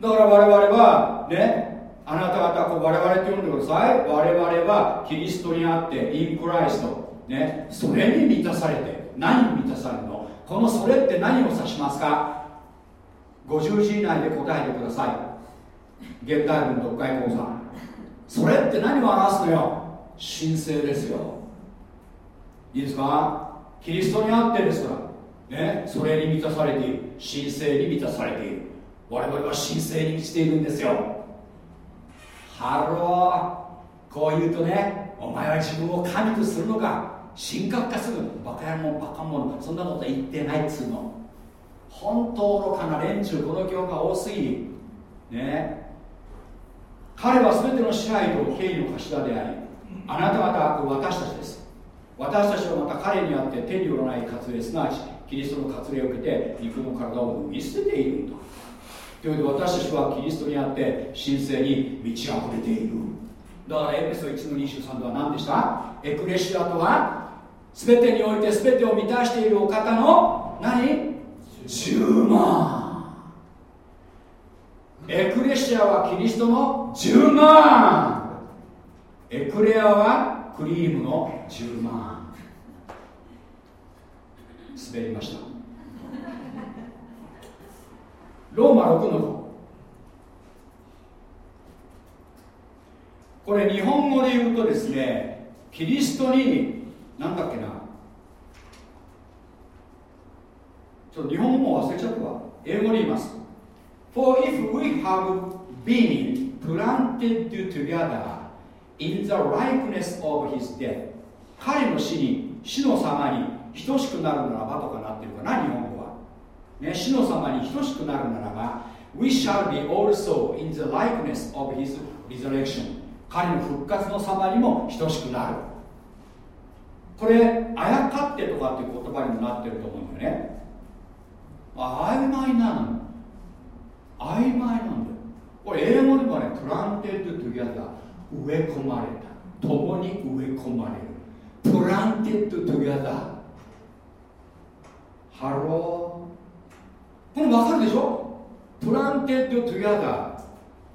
だから我々はねあなた方こう我々って呼んでください。我々はキリストにあってインクライストねそれに満たされて何に満たされるの？このそれって何を指しますか？50字以内で答えてください。現代文読解講座。それって何を表すのよ？神聖ですよ。いいですか？キリストにあってですから。ねそれに満たされている。神聖に満たされている。我々は神聖に満ちているんですよ。Hello。こう言うとねお前は自分を神とするのか。神格化するバカ野郎バカ者そんなこと言ってないっつうの。本当愚かな連中この教が多すぎね。彼は全ての支配と権威の頭でありあなた方は私たちです。私たちはまた彼にあって手によらない割礼すなわちキリストの割礼を受けて肉の体を脱ぎ捨てているんだということで私たちはキリストにあって神聖に満ち溢れている。だからエペソ1の23では何でした？エクレシアとは全てにおいて全てを満たしているお方の何？10万。エクレシアはキリストの10万。エクレアはクリームの10万。滑りました。ローマ6の5これ日本語で言うとですねキリストに何だっけな。ちょっと日本語も忘れちゃったわ。英語で言います。For if we have been planted together in the likeness of his death 彼の死に死の様に等しくなるならばとかなってるかな日本語は、ね、死の様に等しくなるならば We shall be also in the likeness of his resurrection. 彼の復活の様にも等しくなる。これあやかってとかっていう言葉にもなってると思うんだよね。曖昧なの。曖昧なんだよ。これ英語ではね planted together 植え込まれた。共に植え込まれる。 Planted together. Hello。これ分かるでしょ？ Planted together。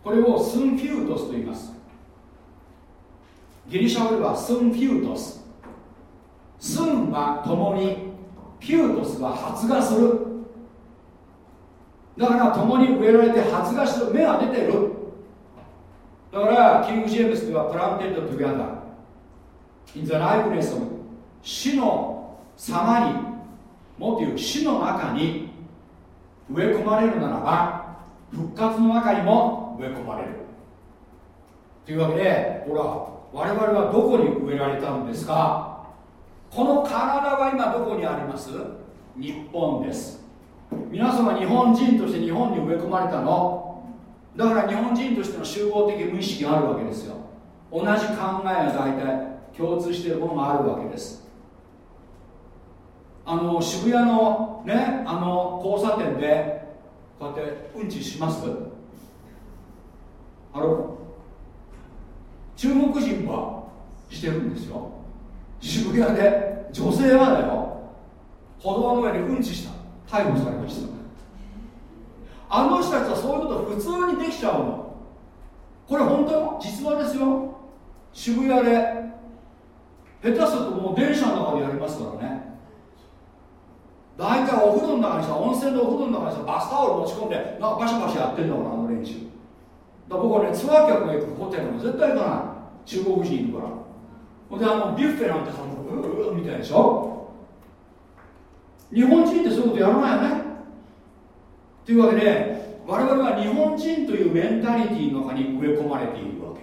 これをσύμφυτος と言います。ギリシャ語ではσύμφυτος。σύν は共にφυτος は発芽する。だから共に植えられて発芽して芽が出てる。だからキング・ジェームスでは planted together。In the likeness of 死の様にもっと言う死の中に植え込まれるならば復活の中にも植え込まれる。というわけでほら我々はどこに植えられたんですか？この体は今どこにあります？日本です。皆様日本人として日本に植え込まれたの？だから日本人としての集合的無意識があるわけですよ。同じ考えが大体共通しているものがあるわけです。あの渋谷のねあの交差点でこうやってうんちします。あの中国人はしてるんですよ。渋谷で。女性はだよ。歩道の上にうんちした。逮捕されました。あの人たちはそういうこと普通にできちゃうの。これ本当実話ですよ。渋谷で。下手するともう電車の中でやりますからね。大体お風呂の中にさ温泉のお風呂の中にさバスタオル持ち込んでなんかバシャバシャやってんだからあの連中だ僕はねツアー客が行くホテルも絶対行かない。中国人いるから。ほんであのビュッフェなんてさううみたいでしょ？日本人ってそういうことやらないよねというわけで我々は日本人というメンタリティーの中に植え込まれているわけ。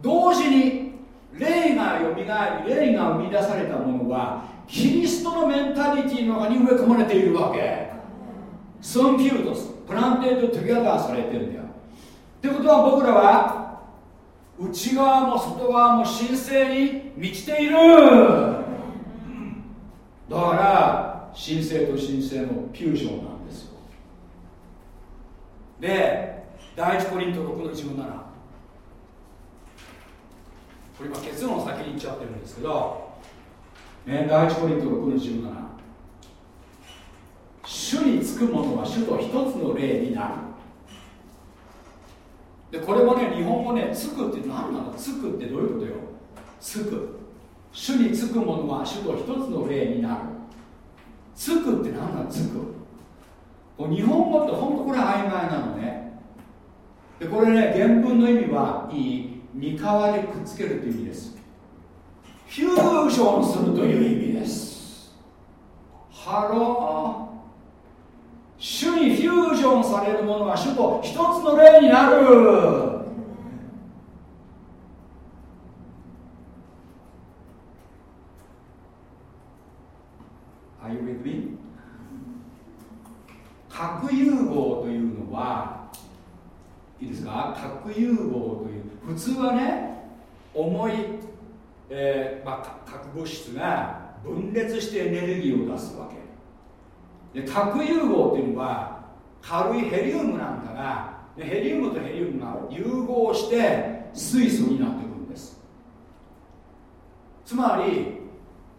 同時に霊がよみがえり霊が生み出されたものはキリストのメンタリティの中に植え込まれているわけ。σύμφυτος planted together されてるんだよ。ってことは僕らは内側も外側も神聖に満ちている。だから神聖と神聖のフュージョンなんですよ。で第一コリント6の17これ今結論先に言っちゃってるんですけど、ね、第一コリント6の17主につく者は主と一つの霊になる。でこれもね日本語ねつくって何なの？つくってどういうことよ？つく。主につく者は主と一つの霊になる。つくって何なの？つく。日本語って本当これ曖昧なのね。でこれね原文の意味はいい。膠でくっつけるという意味です。フュージョンするという意味です。ハロー。主にフュージョンされるものは主と一つの霊になる。Are you with me? 核融合というのはいいですか？核融合という普通はね重い、えーまあ、核物質が分裂してエネルギーを出すわけ。で核融合というのは軽いヘリウムなんかがヘリウムとヘリウムが融合して水素になってくるんです。つまり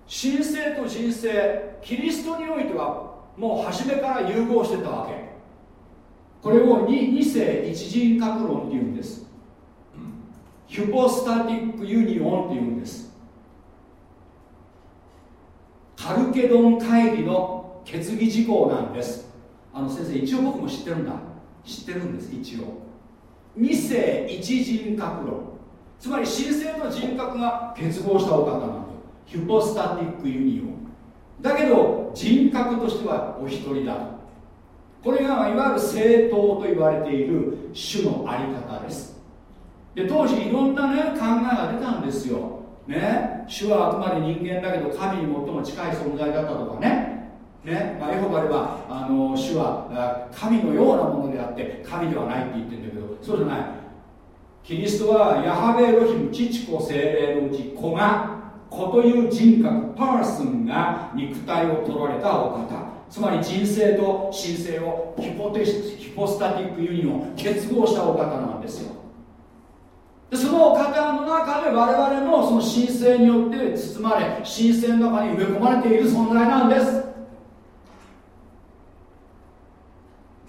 神聖と人生キリストにおいてはもう初めから融合してたわけ。これを 2, 世一人格論っていうんです。ヒュポスタティックユニオンっていうんです。カルケドン会議の決議事項なんです。あの先生一応僕も知ってるんだ。知ってるんです一応。2世一人格論。つまり神聖の人格が結合したお方なんでヒュポスタティックユニオン。だけど人格としてはお一人だと。これがいわゆる正当と言われている種のあり方です。で当時いろんなね考えが出たんですよ。ね。主はあくまで人間だけど神に最も近い存在だったとかね。ね。まあ、エホバではあの主は神のようなものであって神ではないって言ってるんだけどそうじゃない。キリストはヤハベエロヒム父子精霊のうち子が子という人格パーソンが肉体を取られたお方。つまり人生と神性をヒポテヒポスタティックユニオン結合したお方なんですよ。でそのお方の中で我々もその神聖によって包まれ神聖の中に植え込まれている存在なんです。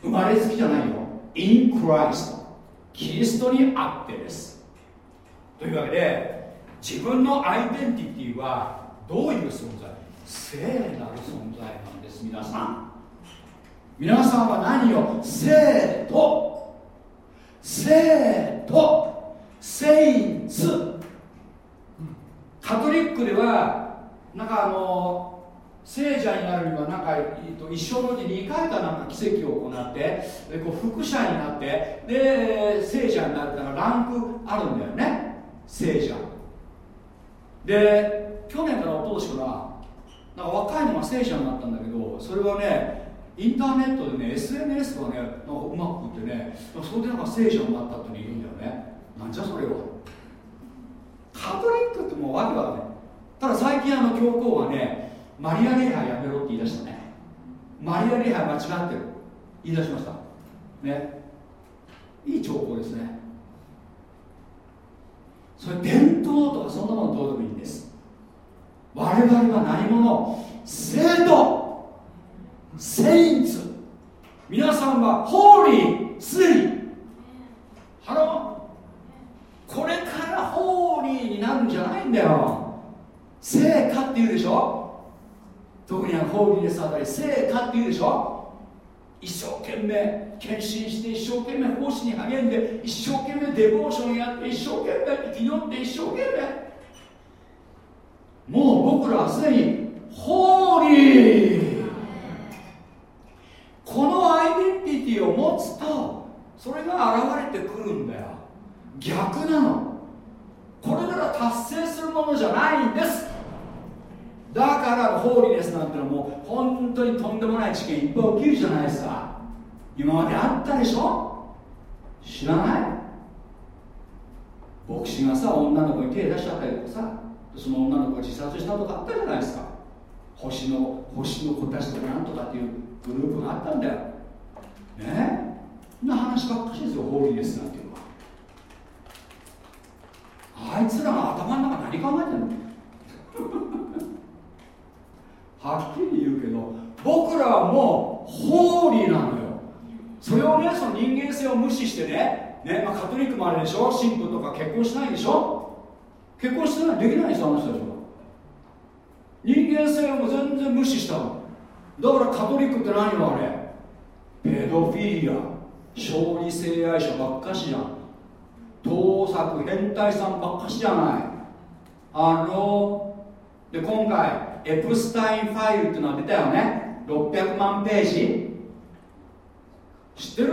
生まれつきじゃないよ。in Christ キリストにあってです。というわけで自分のアイデンティティはどういう存在？聖なる存在なんです。皆さん。皆さんは何を？聖と。聖と。セインツカトリックではなんかあの聖者になるにはなんか一生のうち2回かなんか奇跡を行ってでこう副者になってで聖者になるからランクあるんだよね。聖者。で去年からおととしからなんか若いのが聖者になったんだけどそれはねインターネットでね SNS がねなんかうまくいってねそれでなんか聖者になったっているんだよね。なんじゃそれは。カトリックってもうわけわかんないただ最近あの教皇はねマリア礼拝やめろって言い出したね。マリア礼拝間違ってる。言い出しました。ね。いい兆候ですね。それ伝統とかそんなものどうでもいいんです。我々は何者？生徒。セインツ皆さんはホーリーすでにハロー。これから holy になるんじゃないんだよ。聖化っていうでしょ？特にホーリーネスあたり聖化っていうでしょ？一生懸命献身して一生懸命奉仕に励んで一生懸命デボーションやって一生懸命祈って一生懸命。もう僕らはすでに holy。このアイデンティティを持つとそれが現れてくるんだよ。逆なの。これなら達成するものじゃないんです。だからホーリネスなんてのはもう本当にとんでもない事件いっぱい起きるじゃないですか。今まであったでしょ。知らない。牧師がさ女の子に手出しちゃったりとかさ。その女の子が自殺したとかあったじゃないですか。星の星の子たちとかなんとかっていうグループがあったんだよ。ね？そんな話ばっかりですよホーリネスなんて。いうあいつらの頭の中何考えてんの？はっきり言うけど僕らはもうホーリーなのよ。それをねその人間性を無視してねね、まあ、カトリックもあれでしょ？神父とか結婚しないでしょ？結婚してない？できないですあの人たちは。人間性を全然無視したの。だからカトリックって何よあれ？ペドフィリア。勝利性愛者ばっかしじゃん。盗作変態さんばっかしじゃない。あので今回エプスタインファイルっていうのが出たよね。600万ページ。知ってる？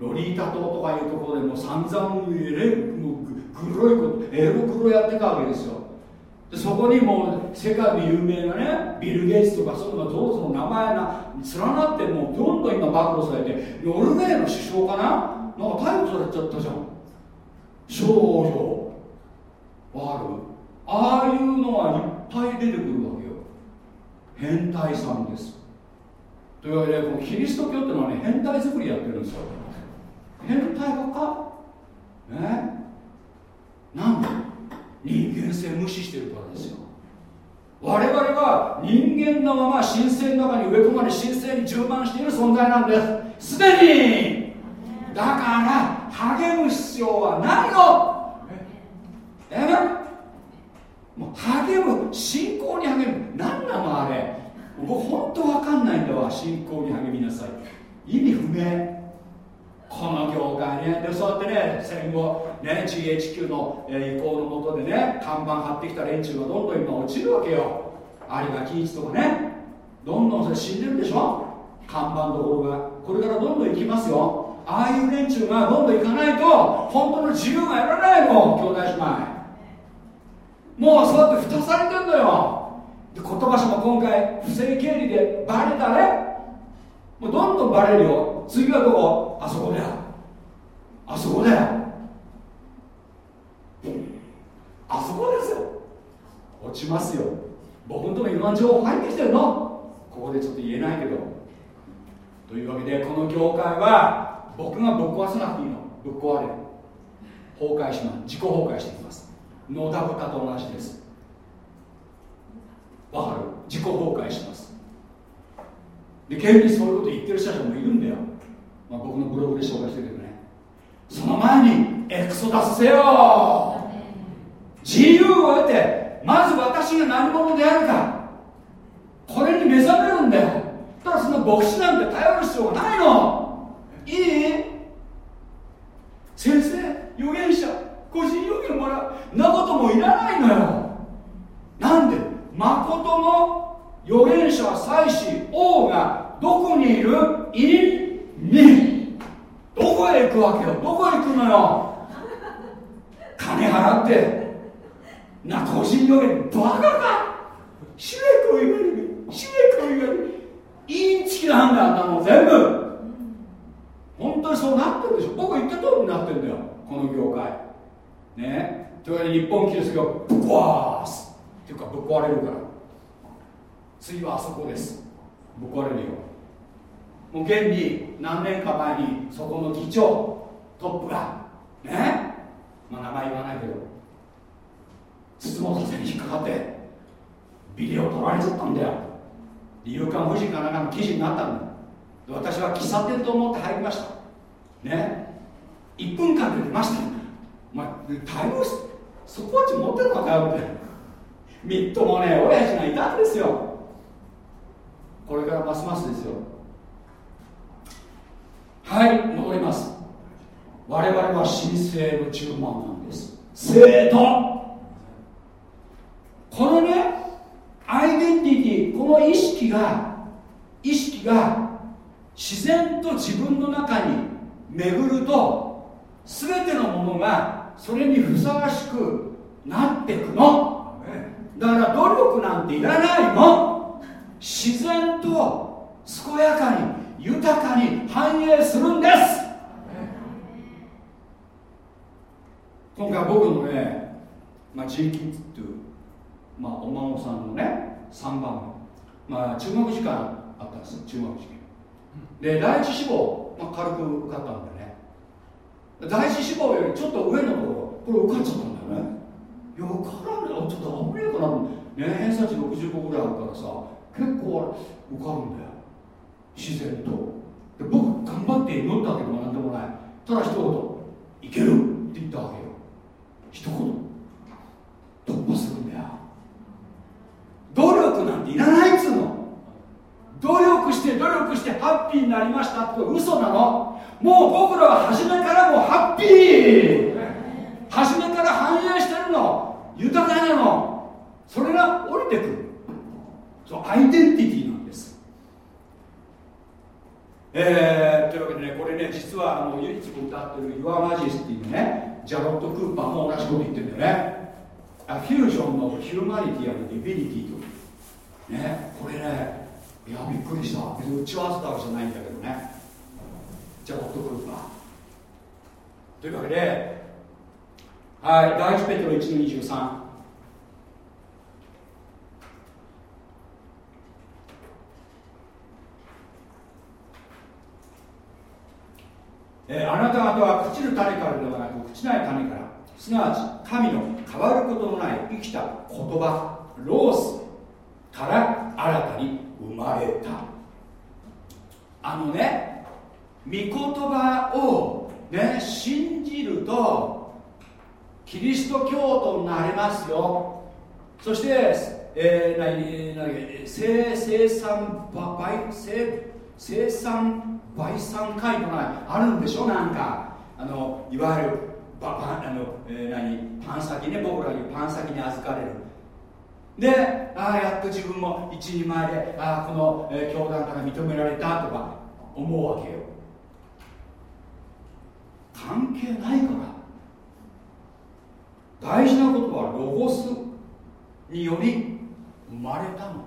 ロリータ島とかいうところでもう散々もう黒いことエロ黒やってたわけですよ。でそこにもう世界の有名なねビル・ゲイツとかそういうのがどうぞ名前が連なってもうどんどん今暴露されてノルウェーの首相かな？なんか逮捕されちゃったじゃん。少女あるああいうのがいっぱい出てくるわけよ。変態さんです。というわけでこのキリスト教ってのはね変態作りやってるんですよ。変態ばっかねなんで？人間性無視してるからですよ。我々は人間のまま神聖の中に植え込まれ神聖に充満している存在なんです。すでにだから励む必要はないの。え？もう励む信仰に励む。何なのあれ？僕本当わかんないんだわ信仰に励みなさい。意味不明。この業界ね。でそうやってね戦後ね GHQ の、えー、意向のもとでね看板貼ってきた連中がどんどん今落ちるわけよ。有馬喜一とかね。どんどんそれ死んでるでしょ？看板どころが。これからどんどん行きますよ。ああいう連中がどんどん行かないと本当の自由が得られないの兄弟姉妹。もうそうやって蓋されてんのよ。で言葉書も今回不正経理でバレたね。もうどんどんバレるよ。次はどこ？あそこだよ。あそこだよ。あそこですよ。落ちますよ。僕のところいろんな情報入ってきてるの。ここでちょっと言えないけど。というわけでこの業界は僕がぶっ壊さなくていいの。ぶっ壊れ崩壊します。自己崩壊していきます。野田豚と同じです。わかる？自己崩壊します。で現にそういうこと言ってる人たちもいるんだよ、まあ、僕のブログで紹介してるけどね。その前にエクソダスせよ。自由を得てまず私が何者であるか。これに目覚めるんだよ。ただその牧師なんて頼る必要がないの。いい先生預言者個人預言もらう。なこともいらないのよ。なんで誠の預言者祭司王がどこにいる？いに。どこへ行くわけよ？どこへ行くのよ？金払ってな個人預言バカか？しれこ言われるしれこ言われるインチキなんだあんなの全部。本当にそうなってるでしょ。僕言った通りになってるんだよ。この業界。ね。というわけで日本キリスト教ぶっ壊す。っていうかぶっ壊れるから。次はあそこです。ぶっ壊れるよ。もう現に何年か前にそこの議長トップがね。まあ名前言わないけど質問させに引っかかってビデオ撮られちゃったんだよ。夕刊富士かなんかの記事になったんだよ。私は喫茶店と思って入りました。ね。1分間で出ましたまあ、タイムそこはち持ってるのかよって。みっともね親父がいたんですよ。これからますますですよ。はい戻ります。我々は神聖の注文なんです。生徒。このねアイデンティティこの意識が意識が自然と自分の中に巡ると全てのものがそれにふさわしくなっていくの。だから努力なんていらないの。自然と健やかに豊かに繁栄するんです。今回僕のね、まあ、G キッズっていう、まあ、お孫さんのね3番目、まあ、中学時間あったんです中学時期で第一志望、まあ、軽く受かったんでね。第一志望よりちょっと上のところこれ受かっちゃったんだよね。いや受からんねちょっと危ねえかなね偏差値65ぐらいあるからさ結構受かるんだよ。自然と。で僕頑張って祈ったわけでもなんでもない。ただ一言「いける!」って言ったわけよ。一言。突破するんだよ。努力なんていらないっつうの。努力して努力してハッピーになりましたって嘘なの。もう僕らは初めからもうハッピー。初めから反映してるの。豊かなの。それが降りてくる。そうアイデンティティなんです。えー、というわけでねこれね実はあの唯一歌ってる「Your Majesty」のねジャロット・クーパーも同じこと言ってるんだよね。フュージョンのヒューマニティアのディビニティと。ねこれねいやびっくりした。別に打ち合わせたわけじゃないんだけどね。じゃあホットクルーパーというわけではい第一ペトロ1の23えー、あなた方は朽ちる種からではなく朽ちない種からすなわち神の変わることのない生きた言葉ロースから新たに生まれた。あのね御言葉をね信じるとキリスト教徒になれますよ。そして、えー、何何生生産倍生生産倍産会とないあるんでしょ？なんか。あのいわゆるパパあの、えー、何パン先ね僕らにパン先に預かれる。でああやっと自分も一人前でああこの、えー、教団から認められたとか思うわけよ。関係ないから。大事なことはロゴスにより生まれたの。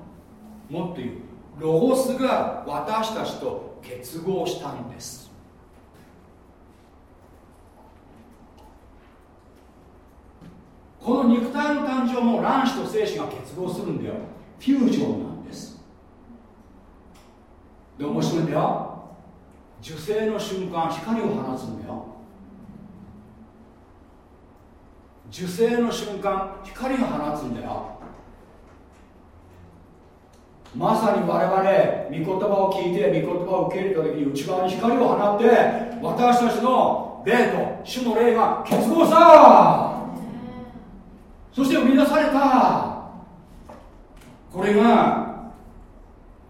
もっと言う。ロゴスが私たちと結合したんです。この肉体の誕生も卵子と精子が結合するんだよ。フュージョンなんです。で面白いんだよ。受精の瞬間光を放つんだよ。受精の瞬間光を放つんだよ。まさに我々御言葉を聞いて御言葉を受け入れた時に内側に光を放って私たちの霊と主の霊が結合した。そして生み出された。これが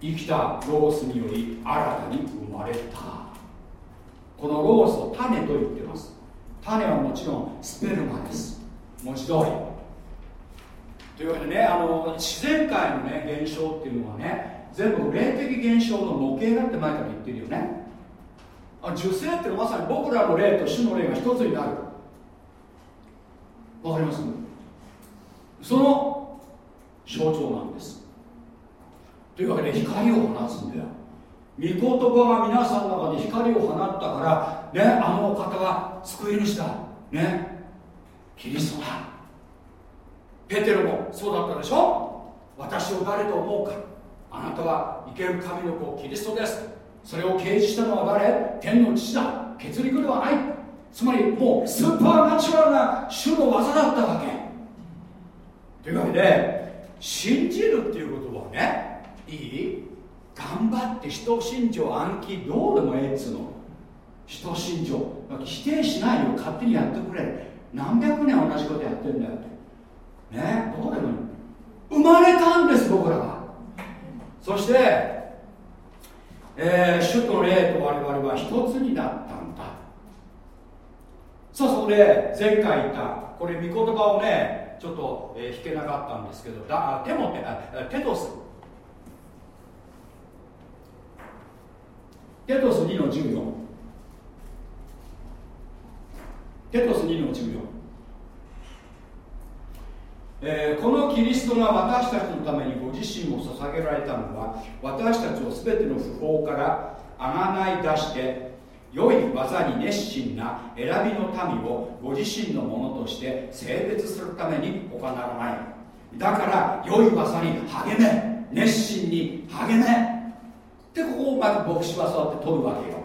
生きたロースにより新たに生まれた。このロースを種と言ってます。種はもちろんスペルマです。文字通り。というわけでねあの自然界のね現象っていうのはね全部霊的現象の模型だって前から言ってるよね。あ受精っていうのはまさに僕らの霊と主の霊が一つになる。わかります？その象徴なんです。というわけで光を放つんだよ。御言葉が皆さんの中に光を放ったからねあのお方は救い主だ。ね。キリストだ。ペテロもそうだったでしょ。私を誰と思うか。あなたは生ける神の子キリストです。それを掲示したのは誰？天の父だ。血肉ではない。つまりもうスーパーナチュラルな主の技だったわけ。というわけで信じるっていうことはねいい？頑張って人信条暗記どうでもええっつうの。人信条。否定しないよ。勝手にやってくれ。何百年同じことやってんだよって。ね？どうでもいい。生まれたんです僕らはそして、えー、主と霊と我々は一つになったんだ。さあそこで前回言ったこれ御言葉をねちょっと、えー、弾けなかったんですけどだテモテあテトス。テトス2の14テトス2の14えー、このキリストが私たちのためにご自身を捧げられたのは私たちを全ての不法からあがない出して良い技に熱心な選びの民をご自身のものとして性別するために他ならない。だから良い技に励め熱心に励め。でここをまず牧師はそうやって取るわけよ。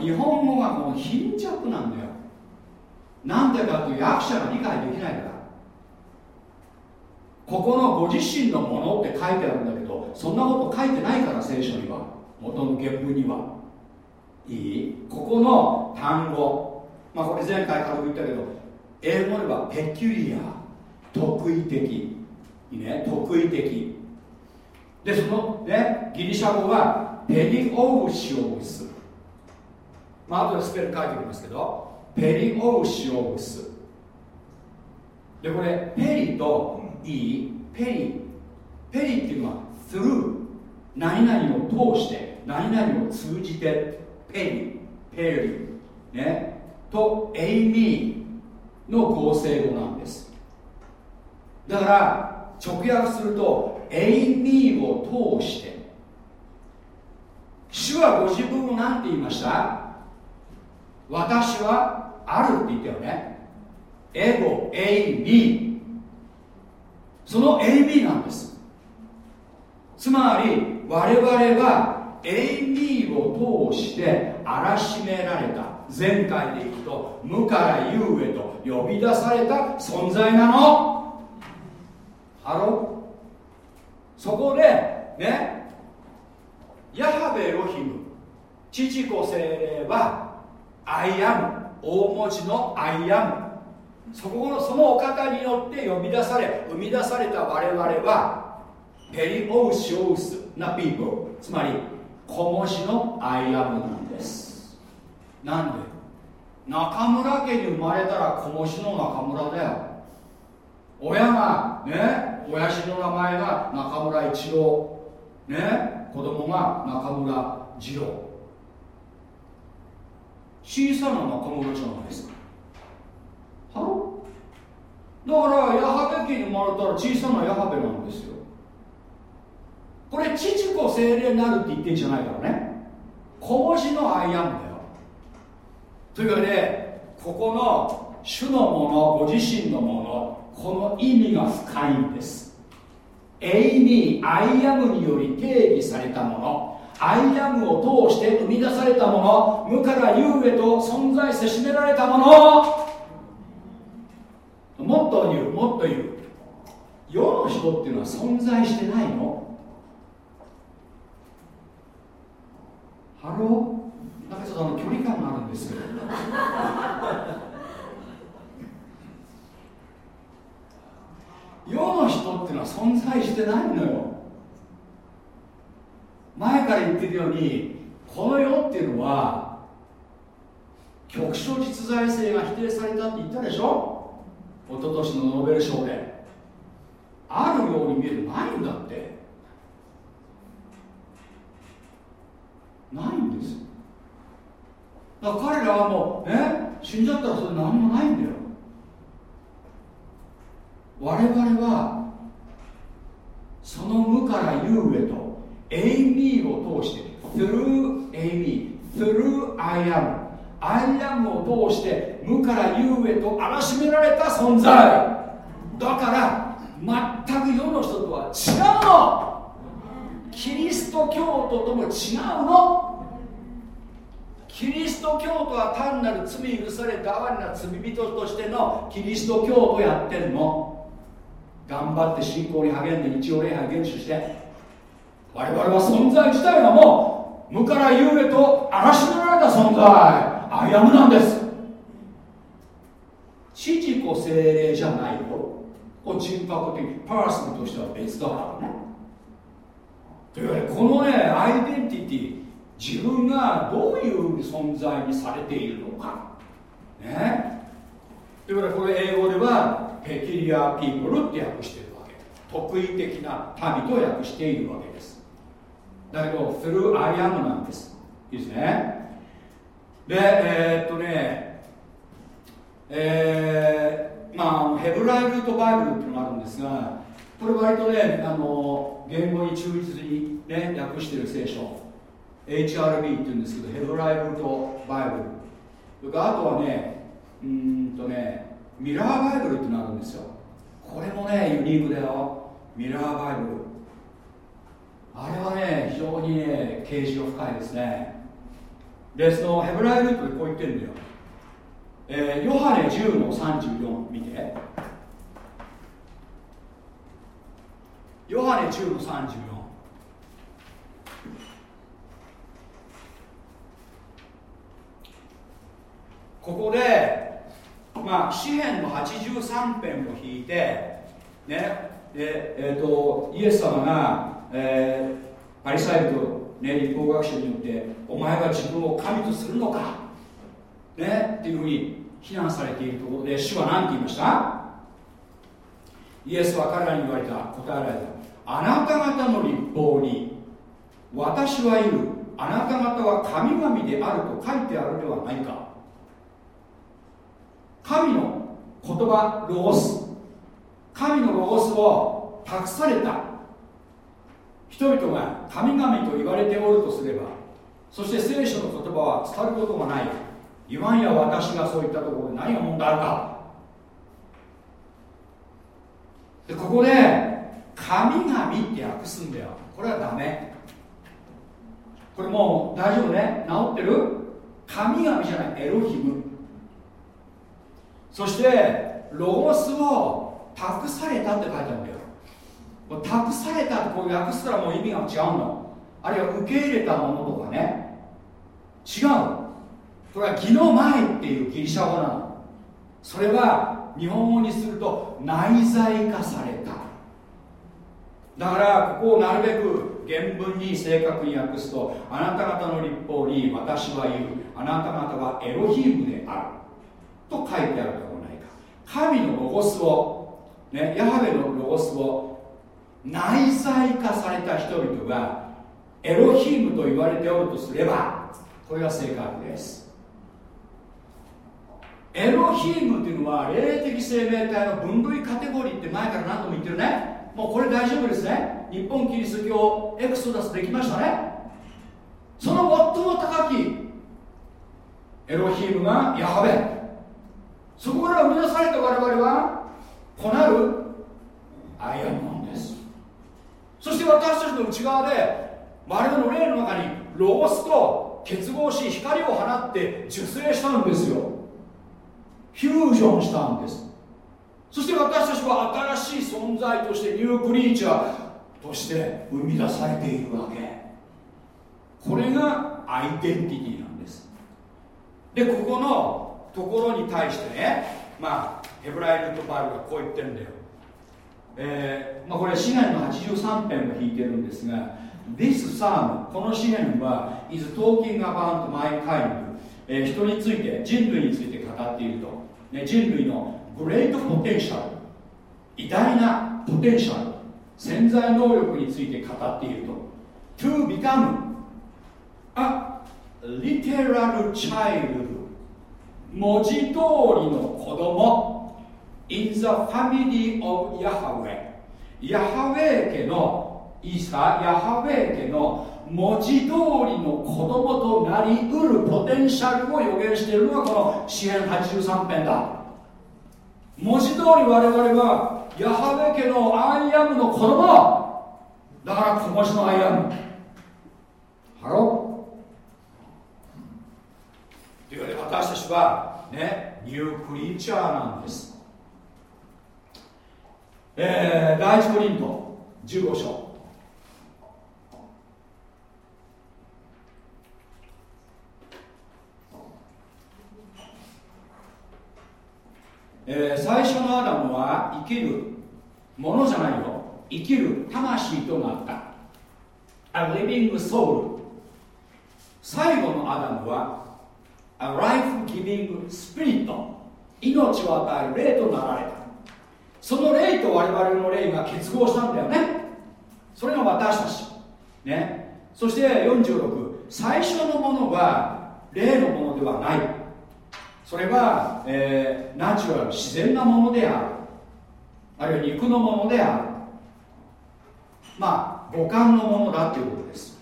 日本語はこの貧弱なんだよ。なんでかっていう役者が理解できないから。ここのご自身のものって書いてあるんだけどそんなこと書いてないから聖書には。元の原文にはいい。ここの単語。まあこれ前回軽く言ったけど英語ではペキュリア。特異的。いいね。特異的。でそのねギリシャ語はペリオウシオウス。まあ後でスペル書いておきますけどペリオウシオウス。でこれペリといいペリ。ペリっていうのは through 何々を通して。何々を通じてペリペリねとエイミーの合成語なんです。だから直訳するとエイミーを通して。主はご自分を何て言いました？私はあるって言ったよね。エゴエイミー。その AB なんです。つまり我々は AB を通して荒らしめられた前回でいくと無から有へと呼び出された存在なの。ハロそこでねヤハベロヒム父子精霊はI AM 大文字の I AM。そこのそのお方によって呼び出され生み出された我々はπεριούσιος な people つまり小文字の I AM なんです。なんで？中村家に生まれたら小文字の中村だよ。親がね親父の名前が中村一郎。ね子供が中村二郎。小さな中村じゃないですか。は？だからヤハウェ家に生まれたら小さなヤハウェなんですよ。これ父子聖霊なるって言ってんじゃないからね。小文字の I AM だよ。というわけでここの主のものご自身のものこの意味が深いんです。εἰμί I AM により定義されたもの。 I AM を通して生み出されたもの。無から有へと存在せしめられたもの。もっと言うもっと言う。世の人っていうのは存在してないの。ハローなんかちょっとあの距離感があるんですけど世の人っていうのは存在してないのよ前から言ってるようにこの世っていうのは局所実在性が否定されたって言ったでしょ一昨年のノーベル賞であるように見えるないんだってないんですだから彼らはもうね死んじゃったらそれ何もないんだよ。我々はその無から有へと AB を通して through AB through I am I am を通して無から有へと荒らしめられた存在。だから全く世の人とは違うの。キリスト教徒とも違うの。キリスト教徒は単なる罪許された哀れな罪人としてのキリスト教徒やってるの。頑張って信仰に励んで日曜礼拝厳守して。我々は存在自体がもう無から有へと在らしめられた存在。 I AM なんです。父子聖霊じゃないよこ人格的パーソンとしては別だからね。というわけでこのねアイデンティティ自分がどういう存在にされているのか。ね。というわけでこれ英語では peculiar people って訳してるわけ。特異的な民と訳しているわけです。だけど through I am なんです。いいですね。でえー、っとねえー、まあヘブライルートバイブルっていうのがあるんですがこれ割とねあの言語に忠実にね訳している聖書。HRB っていうんですけどヘブライブルートバイブルそれかあとはねうんとねミラーバイブルっていうのあるんですよ。これもねユニークだよ。ミラーバイブルあれはね非常にね啓示が深いですね。でそのヘブライブルートでこう言ってるんだよ。えー、ヨハネ10の34見て。ヨハネ10の34ここでまあ詩篇の83編を引いてねでえーと、イエス様が、えー、パリサイ人、ね、立法学者によってお前は自分を神とするのか、ね、っていうふうに非難されているところで主は何て言いました？イエスは彼らに言われた答えられた。あなた方の立法に私は言うあなた方は神々であると書いてあるではないか。神の言葉ロゴス。神のロゴスを託された。人々が神々と言われておるとすればそして聖書の言葉は伝わることがない。言わんや私がそういったところで何が問題あるか。でここで神々って訳すんだよ。これはダメ。これもう大丈夫ね。治ってる？神々じゃない。エロヒム。そしてロゴスを託されたって書いてあるんだよ。託されたってこう訳したらもう意味が違うの。あるいは受け入れたものとかね。違う。これは義の前っていうギリシャ語なの。それは日本語にすると内在化された。だからここをなるべく原文に正確に訳すとあなた方の立法に私は言う。あなた方はエロヒームである。と書いてあるではないか。神のロゴスを、ね、ヤハベのロゴスを内在化された人々がエロヒームと言われておるとすればこれが正確です。エロヒームっていうのは霊的生命体の分類カテゴリーって前から何度も言ってるね。もうこれ大丈夫ですね。日本キリスト教エクソダスできましたね。その最も高きエロヒームがヤハベ。そこから生み出された我々は子なるアイアンマンです。そして私たちの内側で我々の霊の中にロゴスと結合し光を放って受精したんですよ。フュージョンしたんです。そして私たちは新しい存在としてニュークリーチャーとして生み出されているわけ。これがアイデンティティなんです。でここのところに対してねまあヘブライルト・バイルがこう言ってるんだよ。えーまあ、これは詩篇の83編も引いてるんですが This psalm この詩篇は is talking about my kind えー、人について人類について語っていると、ね、人類のグレートポテンシャル偉大なポテンシャル潜在能力について語っていると。To become a literal child. 文字通りの子供。In the family of Yahweh. ヤハウェー家のいいですかヤハウェー家の文字通りの子供となりうるポテンシャルを予言しているのがこの詩篇83編だ。文字通り我々はヤハウェ家の I AM の子供。だから小文字の I AM。ハロというわけで私たちはねニュークリーチャーなんです。えー、第一コリント15章。えー、最初のアダムは生きるものじゃないよ。生きる魂となった。A living soul 最後のアダムは A life-giving spirit 命を与える霊となられた。その霊と我々の霊が結合したんだよね。それが私たち。ね。そして46最初のものは霊のものではない。それは、えー、ナチュラル自然なものである。あるいは肉のものである。まあ五感のものだということです。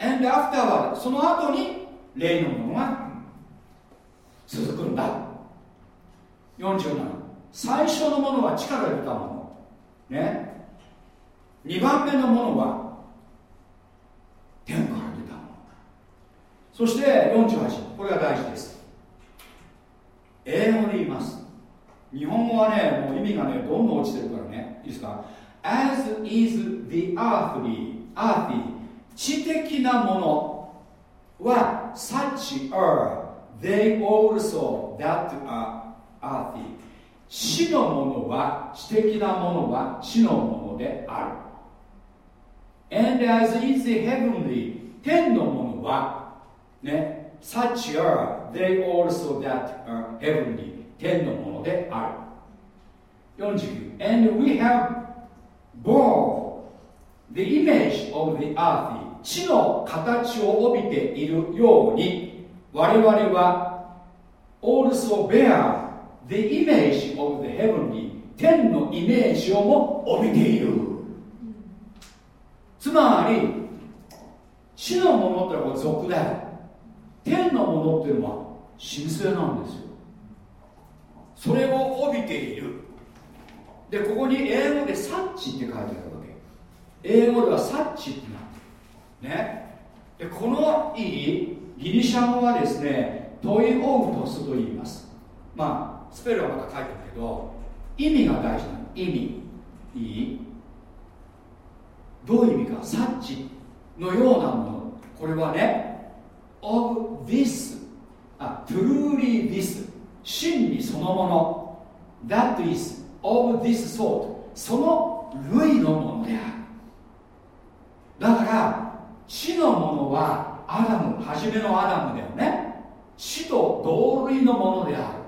And after はその後に霊のものが続くんだ。47最初のものは力で出たもの。ね。2番目のものは天から出たもの。そして48これが大事です。英語で言います日本語はねもう意味がねどんどん落ちてるからねいいですか As is the earthly earthy 知的なものは such are they also that are earthy 死のものは知的なものは死のものである and as is the heavenly 天のものはね such are they also that are heavenly 天のものである49 and we have born the image of the earth 地の形を帯びているように我々は also bear the image of the heavenly 天のイメージをも帯びているつまり地のものってのは俗だよ天のものっていうのは神聖なんですよ。それを帯びている。でここに英語でサッチって書いてあるわけ。英語ではサッチってなってるね。でこの意義ギリシャ語はですねトイオウトスと言います。まあスペルはまた書いてあるけど意味が大事なの。意味。いい。どういう意味か。サッチのようなもの。これはね of this あ truly this 真理そのもの。That is of this sort. その類のものである。だから地のものはアダム初めのアダムだよね。地と同類のものである。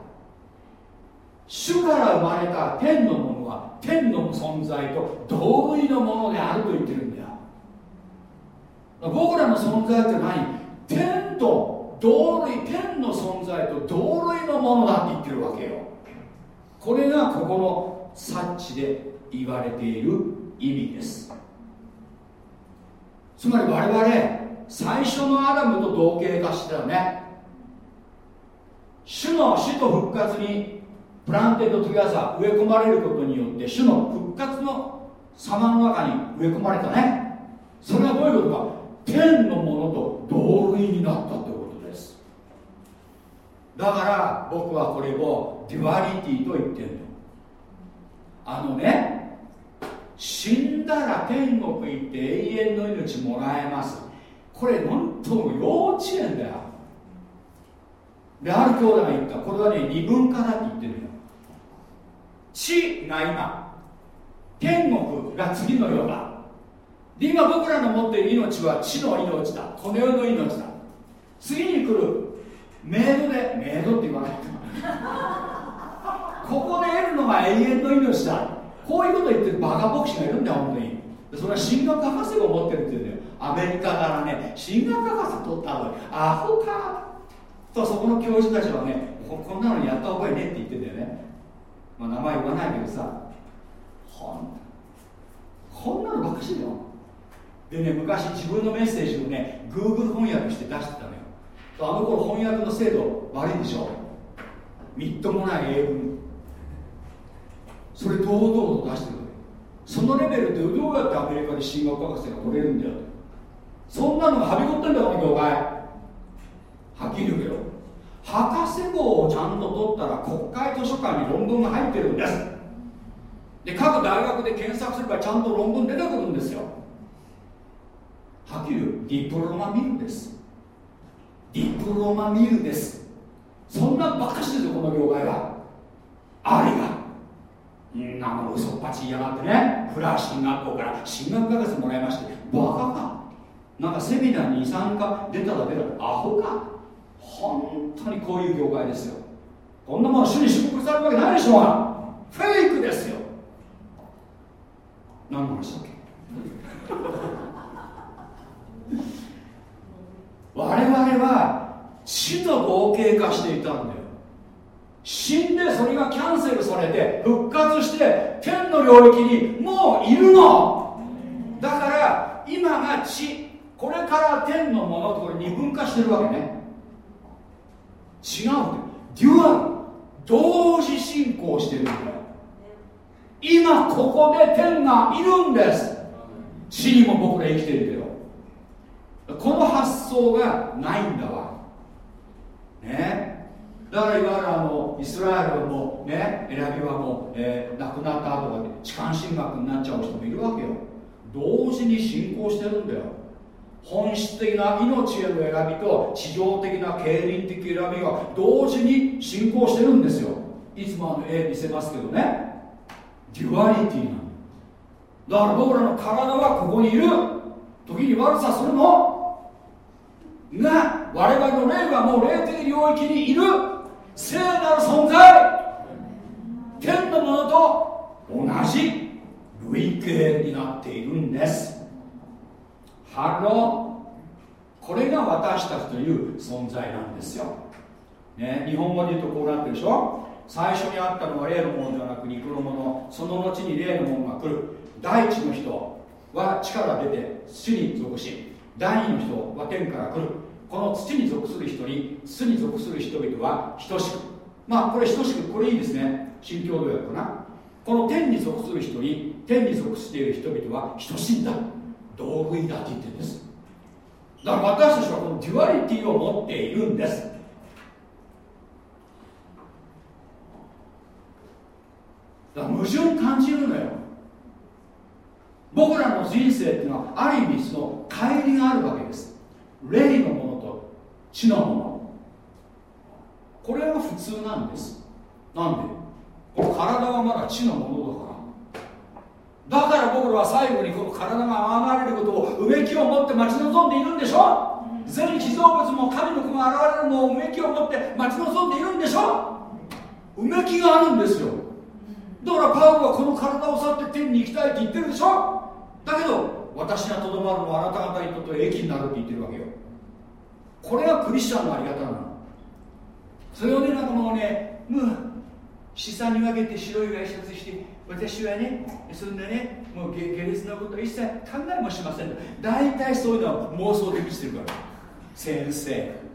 主から生まれた天のものは天の存在と同類のものであると言ってるんだよ。僕らの存在って何？天と同類天の存在と同類のものだって言ってるわけよ。これがここの察知で言われている意味です。つまり我々最初のアダムと同型化してたよね。主の死と復活に planted together 植え込まれることによって主の復活の様の中に植え込まれたね。それはどういうことか。天のものと同類になったということです。だから僕はこれを duality と言ってるの。あのね死んだら天国行って永遠の命もらえます。これ本当の幼稚園だよ。である兄弟が言った。これはね二分化だって言ってるよ。地が今天国が次の世だで今僕らの持っている命は地の命だ。この世の命だ。次に来るメイドでメイドって言わないここで得るのが永遠の命だ。こういうこと言ってるバカ牧師がいるんだよ本当に。それは進学博士を持ってるって言うんだよ。アメリカからね進学博士取ったのアホかとそこの教授たちはねこんなのやった覚えねって言ってんだよね、まあ、名前言わないけどさ。ほんこんなのばっかしだよ。でね昔自分のメッセージをね Google 翻訳して出してたのよ。あの頃翻訳の精度悪いでしょ。みっともない英文。それ堂々と出してるそのレベルでどうやってアメリカで進学博士が取れるんだよそんなのがはびこってんだよこの業界はっきり言うけど。博士号をちゃんと取ったら国会図書館に論文が入ってるんです。で各大学で検索すればちゃんと論文出てくるんですよ。はっきり言うディプロマミルです。ディプロマミルです。そんなばっかしですよこの業界はあれがんなもの嘘っぱち言いやがってねフラー進学校から進学学士もらいましてバカか。なんかセミナーに参加出ただけだアホか。本当にこういう業界ですよ。こんなもの主に祝福されるわけないでしょうが。フェイクですよ。何の話だっけ？我々は死と合計化していたんだよ。死んでそれがキャンセルされて復活して天の領域にもういるの。だから今が地これから天のものとこれ二分化してるわけね。違うんだよ。デュアル同時進行してるんだよ。今ここで天がいるんです。死にも僕ら生きてるけど。この発想がないんだわ。ね。だからいわゆるあのイスラエルはもね選びはもう、えー、亡くなった後とか痴漢神学になっちゃう人もいるわけよ。同時に信仰してるんだよ。本質的な命への選びと地上的な経輪的選びが同時に進行してるんですよ。いつもあの絵見せますけどね。 duality なのだから僕らの体はここにいる。時に悪さするの。が我々の霊はもう霊的領域にいる。聖なる存在。天のものと同じ。類型になっているんです。ハロー。これが私たちという存在なんですよ、ね、日本語で言うとこうなってるでしょ。最初にあったのは霊のものではなく肉のもの。その後に霊のものが来る。第一の人は地から出て土に属し第二の人は天から来る。この土に属する人に土に属する人々は等しく。まあこれ等しくこれいいですね。新共同訳かな。この天に属する人に天に属している人々は等しいんだ。同類だって言ってるんです。だから私たちはこの duality を持っているんです。だから矛盾感じるのよ。僕らの人生っていうのはある意味その乖離があるわけです。霊のものと地のもの。これが普通なんです。なんで？この体はまだ地のものだから。だから僕らは最後にこの体が現れることをうめきを持って待ち望んでいるんでしょ？全被造物も神の子が現れるのをうめきを持って待ち望んでいるんでしょ？うめきがあるんですよ。だからパウロはこの体を去って天に行きたいって言ってるでしょ？だけど私がとどまるのはあなた方にとって益になるって言ってるわけよ。これがクリスチャンのあり方なの。それをねなんかもうねもう資産に分けて白いワイシャツして私はねそんなねもう下劣なこと一切考えもしません大体そういうのは妄想で満ちてるから。先生。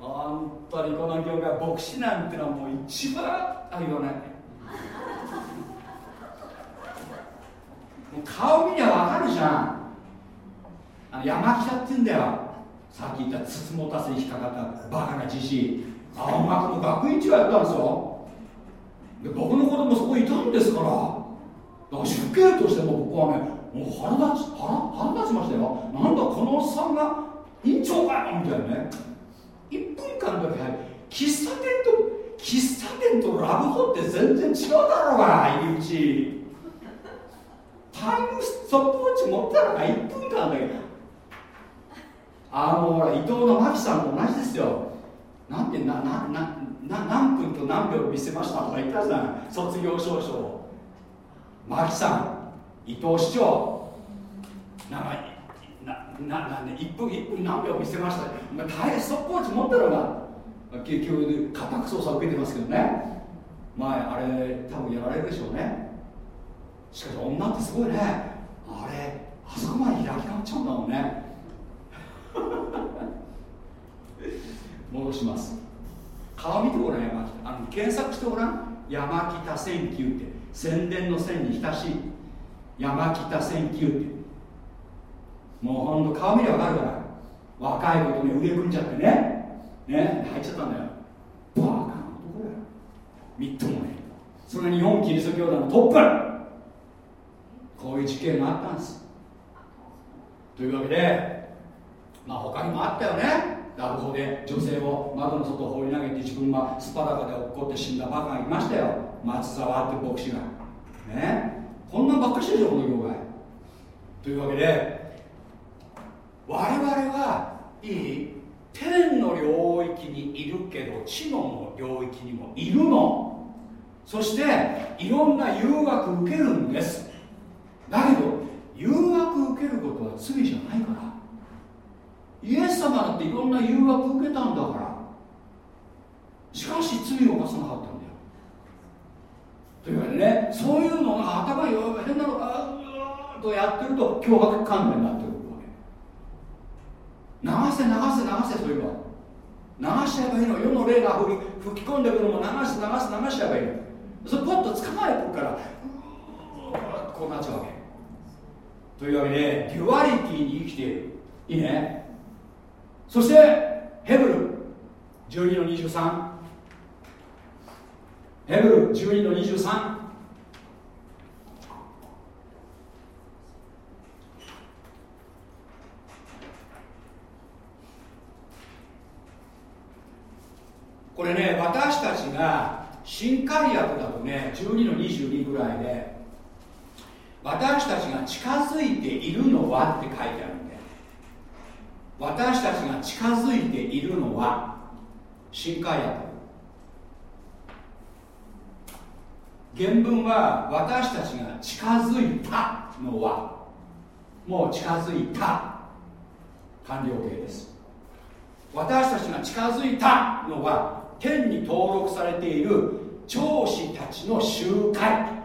本当にこの業界牧師なんてのはもう一番あ言わない。もう顔見りゃ分かるじゃん。あの山北って言うんだよ。さっき言ったつつもたせに引っかかったバカなじじい。青学の学院長やったんですよ。で僕の子供そこいたんですから。だから主刑としても僕はねもう腹立ち腹腹立ちましたよ。なんだこのおっさんが院長かよみたいなね。1分間だけ喫茶店と喫茶店とラブホって全然違うだろうが入り口。タイムストップウォッチ持ったらが1分間だけあのほら伊藤の真紀さんと同じですよ。なんてなななな何分と何秒見せましたとか言ったじゃん卒業証書を。真紀さん伊藤市長。なんかなななんで1分1分何秒見せました。大変ストップウォッチ持ったのが結局家宅捜査受けてますけどね。前あれ多分やられるでしょうね。しかし女ってすごいね。あれあそこまで開き直っちゃうんだもんね。戻します。顔見てごらん山北あの検索してごらん。山北千九って。宣伝の線に親し。い山北千九って。もうほんと顔見りゃ分かるから。若い子とね腕組んじゃってね。ね。入っちゃったんだよ。バカな男だよ。みっともねそれが日本キリスト教団のトップ。こういう事件があったんです。というわけでまあ他にもあったよね。ラブホで女性を窓の外放り投げて自分はスパダカで落っこって死んだバカがいましたよ。松沢って牧師が。ね。こんなんばっかしてるよこの業界というわけで我々はいい天の領域にいるけど地の領域にもいるの。そしていろんな誘惑受けるんです。だけど誘惑受けることは罪じゃないから。イエス様だっていろんな誘惑受けたんだから。しかし罪を犯さなかったんだよ。というわけでねそういうのが頭に変なのがうーとやってると脅迫観念になってくるわけ。流せ流せ流せそういうの流しちゃえばいいの。世の霊が吹き込んでくるのも流す流す流しちゃえばいいの。それポッと捕まえてくからうーこうなっちゃうわけ。というわけで duality に生きている。いいね。そしてヘブル。12の23ヘブル12の23これね私たちが新海薬だとね12の22ぐらいで私たちが近づいているのはって書いてあるんで私たちが近づいているのは新海薬。原文は私たちが近づいたのはもう近づいた。完了形です。私たちが近づいたのは天に登録されている長子たちの集会。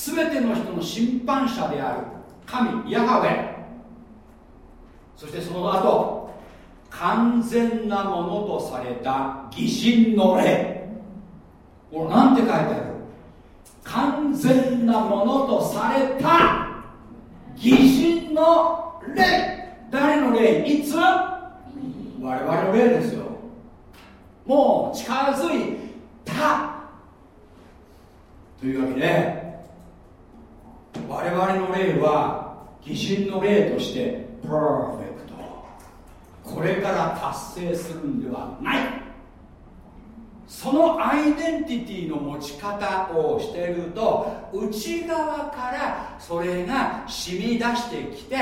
すべての人の審判者である。神ヤハウェ。そしてその後完全なものとされた偽人の霊。これなんて書いてある？完全なものとされた偽人の霊。誰の霊？いつ？我々の霊ですよ。もう近づいた。というわけで我々の霊は偽人の霊としてパーフェクトこれから達成するんではない。そのアイデンティティの持ち方をしていると内側からそれが染み出してきて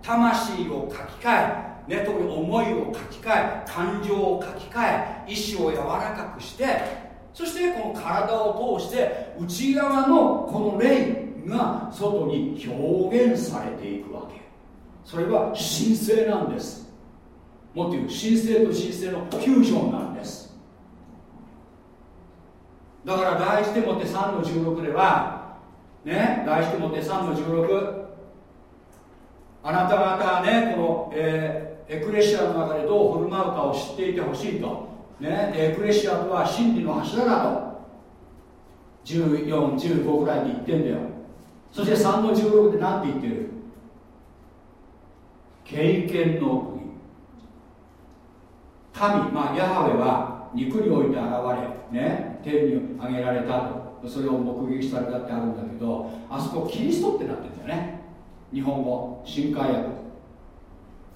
魂を書き換え、ね、特に思いを書き換え感情を書き換え意志を柔らかくしてそしてこの体を通して内側のこの霊が外に表現されていくわけ。それは神聖なんです。もっと言う神聖と神聖のフュージョンなんです。だから第一手モて3の16ではね第一手モて3の16あなた方はねこの、えー、エクレシアの中でどう振る舞うかを知っていてほしいと、ね、エクレシアとは真理の柱だと。1415ぐらいに言ってんだよ。そして3の16で何て言ってる？経験の奥義。神、まあ、ヤハウェは肉において現れ、ね、天に上げられたと。それを目撃されたってあるんだけどあそこキリストってなってるんだよね。日本語新海訳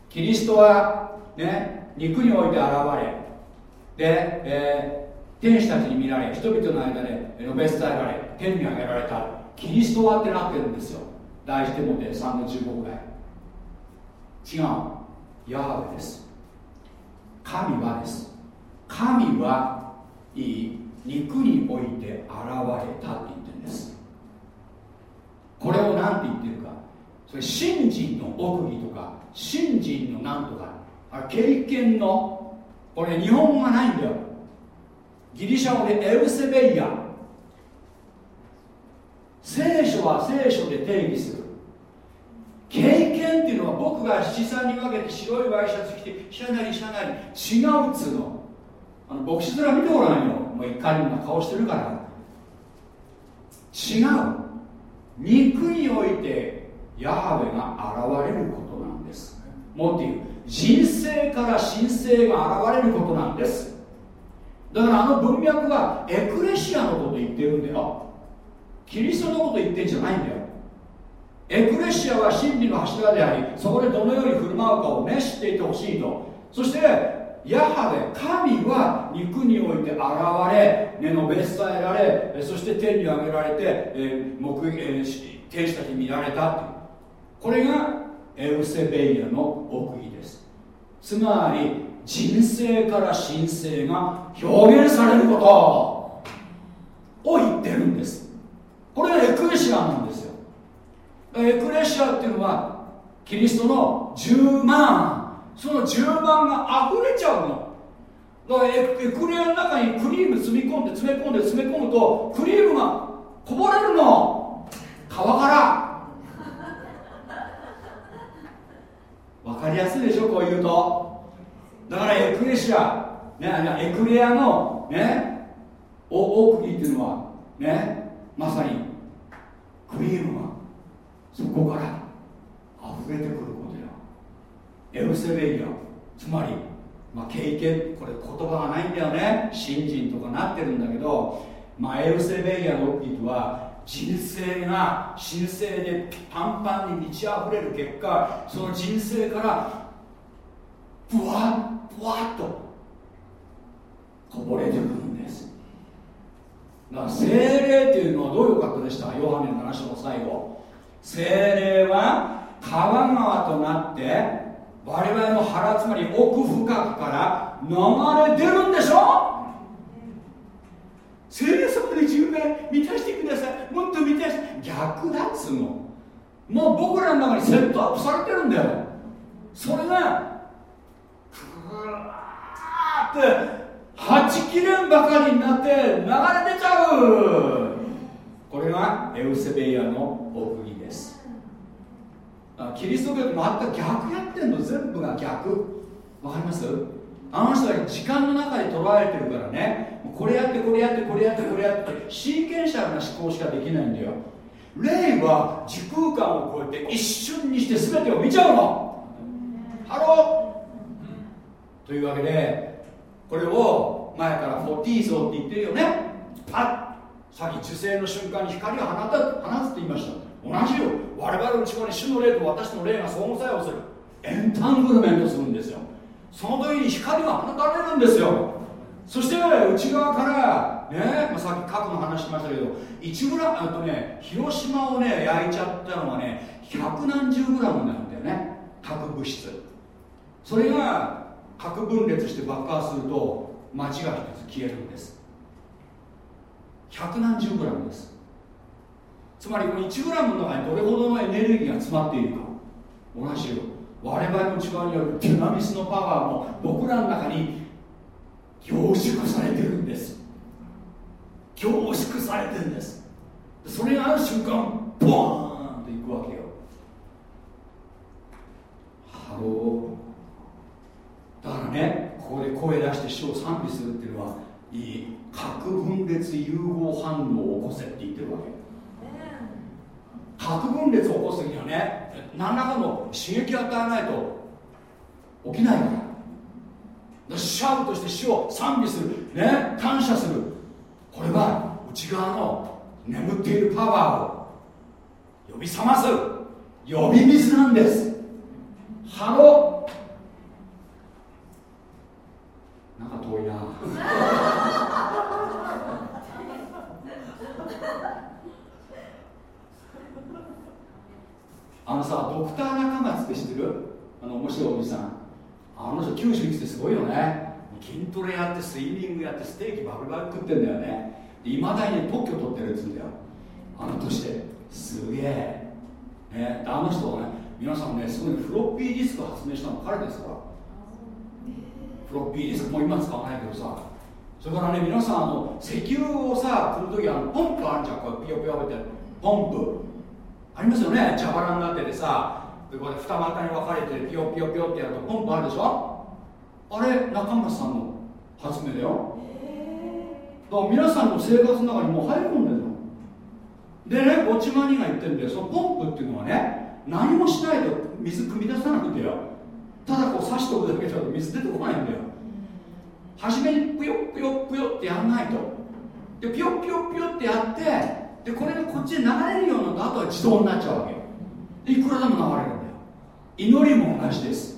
キリストはね肉において現れで、えー、天使たちに見られ人々の間で述べ伝えられ天に上げられた。キリストはってなってるんですよ。大事でもて3の15ぐらい違う。ヤハウェです。神はです。神はいい肉において現れたって言ってるんです。これを何て言ってるか。それ信心の奥義とか信心のなんとか。あ経験のこれ日本語がないんだよ。ギリシャ語でエルセベイヤ。聖書は聖書で定義する。経験っていうのは僕が七三に分けて白いワイシャツ着てシャナリシャナリ違うっつうの。あの牧師面見てごらんよ。もう一回な顔してるから。違う。肉においてヤハウェが現れることなんです。もっと言う。人生から神聖が現れることなんです。だからあの文脈はエクレシアのこと言ってるんだよ。キリストのこと言ってんじゃないんだよ。エクレシアは真理の柱でありそこでどのように振る舞うかをね知っていてほしいと。そしてヤハウェ神は肉において現れ、ね、述べ伝えられそして天に上げられて、えー目えー、天使たちに見られたこれがエウセベイヤの奥義です。つまり人生から神聖が表現されることを言ってるんです。これがエクレシアなんですよ。エクレシアっていうのはキリストの10万。その10万が溢れちゃうの。だからエクレアの中にクリーム積み込んで詰め込んで詰め込むとクリームがこぼれるの。皮から。分かりやすいでしょこう言うと。だからエクレシア、ね、エクレアのね奥義っていうのはねまさにクリームがそこから溢れてくることよエルセベイアつまりまあ、経験これ言葉がないんだよね。信心とかなってるんだけど、まあ、エルセベイヤの人は人生が神聖でパンパンに満ち溢れる結果その人生からブワッブワッとこぼれてくるんです。だから精霊っていうのはどういうことでした？ヨハネの話の最後。精霊は川川となって我々の腹つまり奥深くから流れ出るんでしょ？聖霊様で自分から満たしてください。もっと満たして逆だっつうの。もう僕らの中にセットアップされてるんだよ。それがふわーってはちきれんばかりになって流れ出ちゃう。これがエウセベイヤの奥義です。キリスト教って全く逆やってんの全部が逆。わかります？あの人は時間の中で捉えてるからね。これやってこれやってこれやってこれやって sequential な思考しかできないんだよ。霊は時空間を超えて一瞬にして全てを見ちゃうの。 Hello！というわけでこれを前からφωτίζωって言ってるよね。パッさっき受精の瞬間に光を放た放つって言いました。同じよ。我々の内側に主の霊と私の霊が相互作用する。 entanglement するんですよ。その時に光が放たれるんですよ。そして内側からね、まあ、さっき核の話しましたけど1グラムとね広島をね焼いちゃったのはね百何十グラムなんだよね。核物質。それが核分裂して爆発すると町が一つ消えるんです。百何十グラムです。つまりこの1グラムの中にどれほどのエネルギーが詰まっているか。同じよ我々の内側にあるデュナミスのパワーも僕らの中に凝縮されてるんです。凝縮されてるんです。それがある瞬間ボーンといくわけよ。 Hello。だからねここで声出して主を賛美するっていうのはいい核分裂融合反応を起こせって言ってるわけ。核分裂を起こす時にはね何らかの刺激を与えないと起きないから。シャウトして主を賛美する。ね感謝する。これは内側の眠っているパワーを呼び覚ます。呼び水なんです。ハロなんか遠いな。あのさドクター中松って知ってる？あの面白いおじさん。あの人90いくつですごいよね。筋トレやってスイミングやってステーキバリバリ食ってんだよね。いまだにね特許取ってるっつうんだよ。あの年で。すげえ、ね、あの人はね皆さんねすごいフロッピーディスク発明したの彼ですからフロッピーディスクもう今使わないけどさ。それからね皆さんあの石油をさ来る時あのポンプあるじゃん。こうピヨピヨって。ポンプ。ありますよね？蛇腹になっててさ。でこれ二股に分かれてピヨピヨピヨってやるとポンプあるでしょ？あれ中松さんの発明だよ。だから皆さんの生活の中にもう入り込んでるのでねぼちまにが言ってるんだよ。そのポンプっていうのはね何もしないと水汲み出さないんだよただこう刺しておくだけだと水出てこないんだよ。初めにぷよぷよぷよってやらないと。でぴよぴよぴよってやってでこれがこっちで流れるようになるとあとは自動になっちゃうわけ。でいくらでも流れるんだよ。祈りも同じです。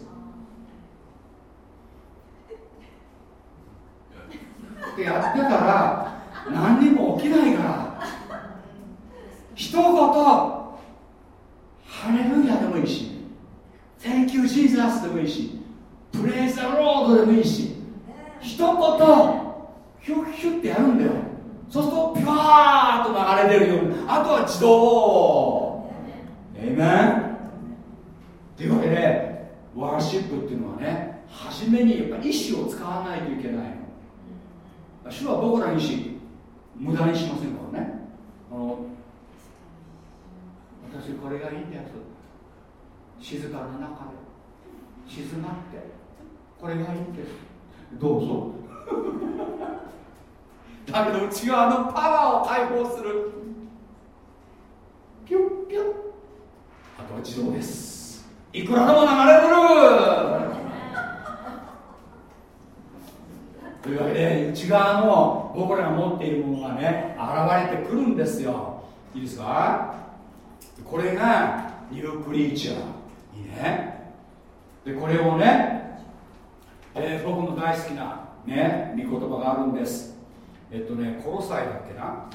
ってやってたら何にも起きないから一言ハレルヤでもいいし。Thank you Jesus でもいいし Praise the Lord でもいいし一言ヒュッヒュッってやるんだよ。そうするとピュワーッと流れ出るようにあとは自動。エイメンというわけでワーシップっていうのはね初めにやっぱ意志を使わないといけない主は僕らの意志無駄にしませんからね。あの私これがいいんだよ静かな中で静まってこれがいいんです。どうぞ。だけど内側のパワーを解放する。ピュッピュッ。あとは自動です。いくらでも流れてる。というわけで内側の僕らが持っているものがね現れてくるんですよ。いいですか？これがニュークリーチャーね。でこれをね、えー、僕の大好きなね御言葉があるんです。えっとねコロサイだっけな？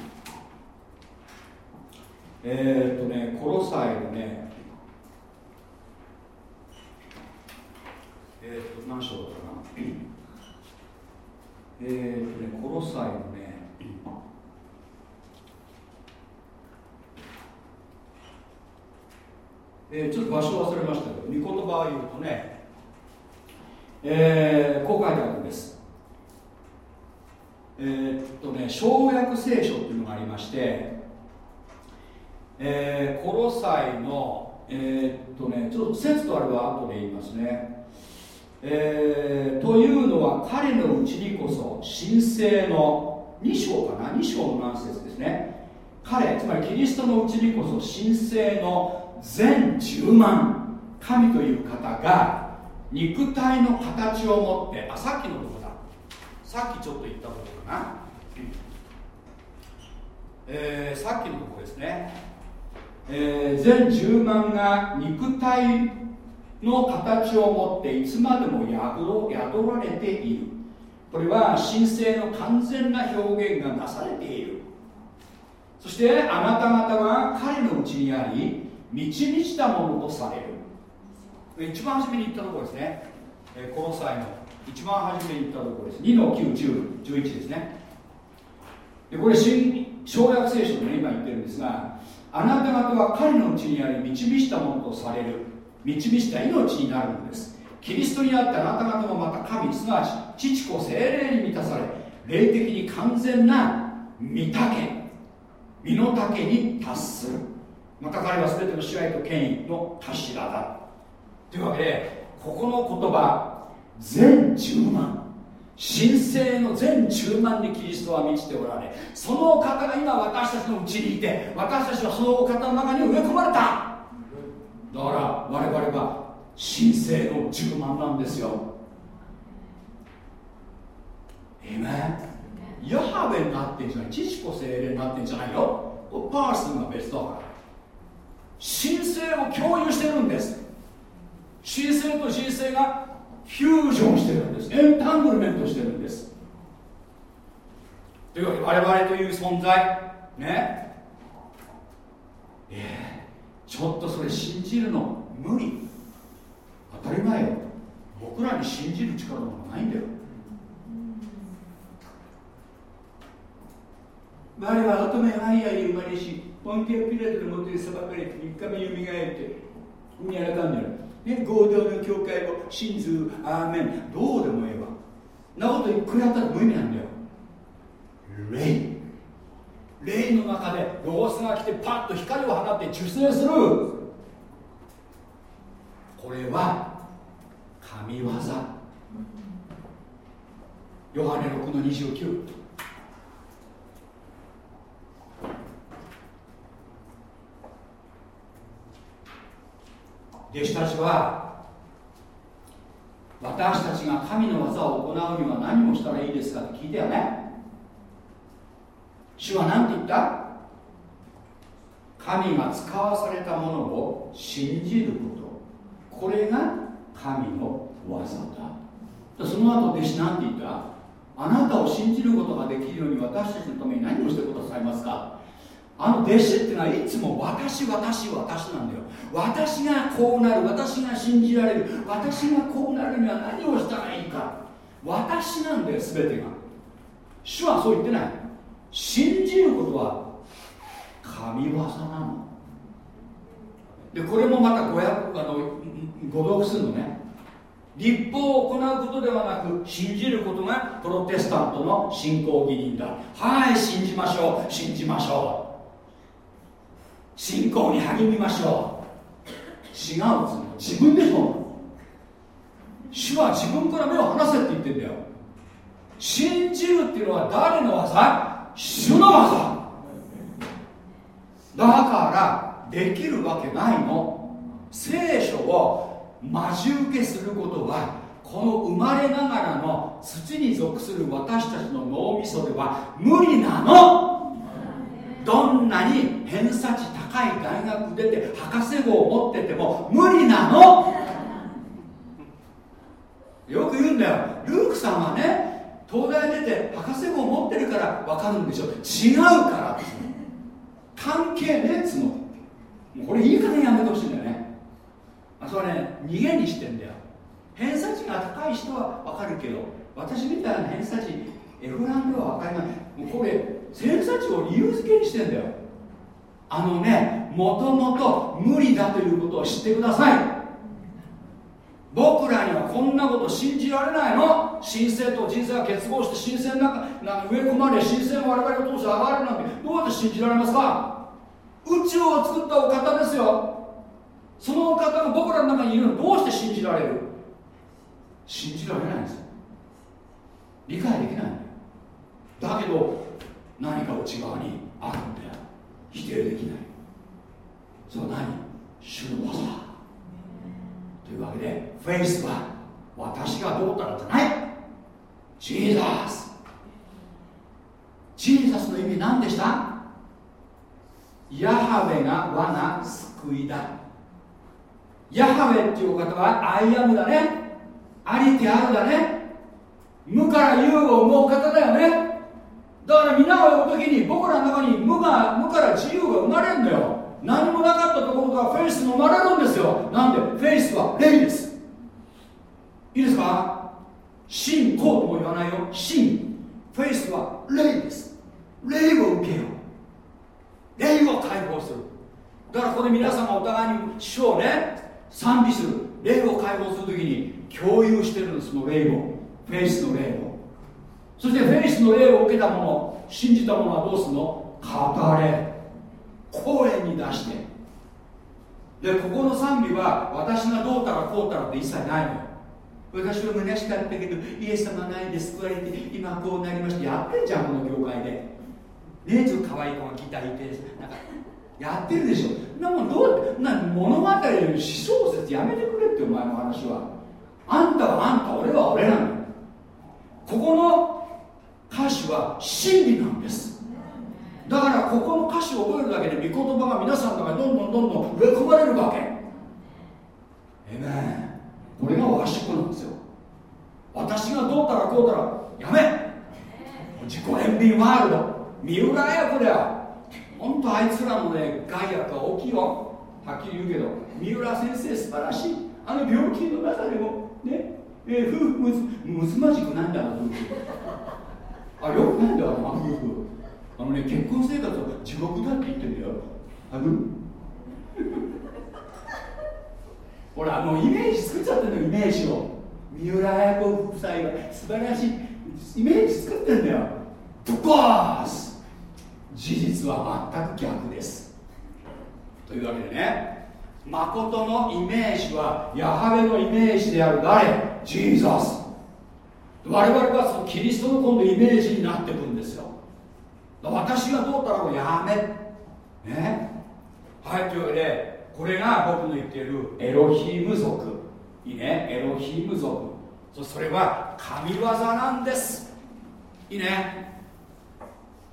えー、っとねコロサイのねえー、っと何章だったかな？えー、っとねコロサイのねえー、ちょっと場所忘れましたけど、御言葉を言うとね、えー、こう書いてあるんです。えー、っとね、小約聖書っていうのがありまして、えー、コロサイの、えー、っとね、ちょっと説とあれば後で言いますね。えー、というのは彼のうちにこそ神聖の2章かな？2章の何節ですね彼つまりキリストのうちにこそ神聖の全10万。神という方が肉体の形を持ってあさっきのとこだ。さっきちょっと言ったとこかな、えー、さっきのとこですね、えー、全10万が肉体の形を持っていつまでも宿られている。これは神聖の完全な表現がなされている。そしてあなた方は彼のうちにあり導したものとされる。一番初めに言ったところですね、えー、この際の。一番初めに言ったところです。2の91011ですね。でこれ新省略聖書で、ね、今言ってるんですがあなた方は彼のうちにあり導したものとされる。導した命になるのです。キリストにあってあなた方もまた神すなわち父子精霊に満たされ霊的に完全な御丈身の丈に達する。また彼は全ての支配と権威の頭だ。というわけでここの言葉全10万。神聖の全10万にキリストは満ちておられその方が今私たちのうちにいて私たちはそのお方の中に植え込まれた。だから我々は神聖の10万なんですよ。えめヤハベになってんじゃない。父子精霊になってんじゃないよ。パーソンが別だから神聖を共有してるんです。神聖と神聖がフュージョンしてるんです。エンタングルメントしてるんです。というわけで我々という存在ね。えー、ちょっとそれ信じるの無理。当たり前よ。僕らに信じる力なんかないんだよ。我は乙女ハイヤに生まれしポンティア・ピラトのもとで裁かれて3日目よみがえって海改める、ね、合同の教会を真ずアーメン。どうでもええわ。なことくらったら無意味なんだよ。霊。霊の中でロゴスが来てパッと光を放って受精する。これは神業。ヨハネ6の29弟子たちは私たちが神の技を行うには何をしたらいいですかって聞いたよね主は何て言った？神が使わされたものを信じること。これが神の技だ。その後弟子何て言った？あなたを信じることができるように私たちのために何をしてくださいますか？あの弟子っていうのはいつも私私私なんだよ。私がこうなる私が信じられる私がこうなるには何をしたらいいか。私なんだよ全てが。主はそう言ってない。信じることは神業なの。でこれもまた語訳あの語読するのね。立法を行うことではなく信じることがプロテスタントの信仰義人だ。はい信じましょう信じましょう。信仰に励みましょう。違うんです自分でしょ主は自分から目を離せって言ってんだよ。信じるっていうのは誰の技？主の技。だからできるわけないの。聖書を待ち受けすることはこの生まれながらの土に属する私たちの脳みそでは無理なの。んなに偏差値高い大学出て博士号を持ってても無理なの？よく言うんだよ。ルークさんはね東大出て博士号持ってるから分かるんでしょ。違うから。関係ねえっつもうこれいい加減やめてほしいんだよね。あそれはね。逃げにしてんだよ。偏差値が高い人は分かるけど私みたいな偏差値 F ランクは分かりないもうこれ偏差値を理由付けにしてんだよ。あのねもともと無理だということを知ってください。僕らにはこんなこと信じられないの。神聖と人生が結合して神聖なな植え込まれ神聖を我々を通して上がるなんて。どうやって信じられますか？宇宙を作ったお方ですよ。そのお方が僕らの中にいるの。どうして信じられる？信じられないんです理解できないだけど何か内側にあるんだよ。否定できない。それは何？主の業。というわけでフェイスは私がどうたらじゃない。ジーザス。ジーザスの意味何でした？ヤハウェは救いだ。ヤハウェっていう方は I am だね。ありてあるだね。無から有を生むお方だよね。だから御名を呼ぶ時に僕らの中に無が無から有が生まれるんだよ。何もなかったところから faith 生まれるんですよ。なんで？フェイスは霊です。いいですか？信仰とも言わないよ。信フェイスは霊です。霊を受けよう。霊を解放する。だからここで皆さんがお互いに主をね賛美する。霊を解放するときに共有してるんですその霊を。フェイスの霊を。そしてフェイスの霊を受けたもの信じたものはどうするの？語れ。公園に出して。でここの賛美は私がどうたらこうたらって一切ないのよ。私は虚しかったけどイエス様ないで救われて今こうなりましてやってんじゃんこの業界で。ねえちょっと可愛い子がギター弾いて。なんかやってるでしょ。なもどうな物語より詩小説やめてくれってお前の話は。あんたはあんた俺は俺なのここの歌詞は真理なんです。だからここの歌詞を覚えるだけで御言葉が皆さんの中にどんどんどんどん植え込まれるわけ。えめんこれがワーシップなんですよ。私がどうたらこうたらやめ。自己憐憫ワールド。三浦綾子だよ本当あいつらのね害悪は大きいよ。はっきり言うけど。三浦先生素晴らしい。あの病気の中でもねえ、夫婦むずまじくないんだな夫婦あよくないんだよあの夫婦。あのね結婚生活は地獄だって言ってんだよ。あの。ほらもうイメージ作っちゃってるのイメージを。三浦綾子夫妻が。素晴らしい。イメージ作ってんだよ。ブコース。事実は全く逆です。というわけでね。誠のイメージはヤハベのイメージである誰？ジーザス。我々はそのキリストの今度イメージになっていくんですよ。私がどうたらをやめね？はいというわけでこれが僕の言っているエロヒーム族。いいね？エロヒーム族。そそれは神業なんです。いいね？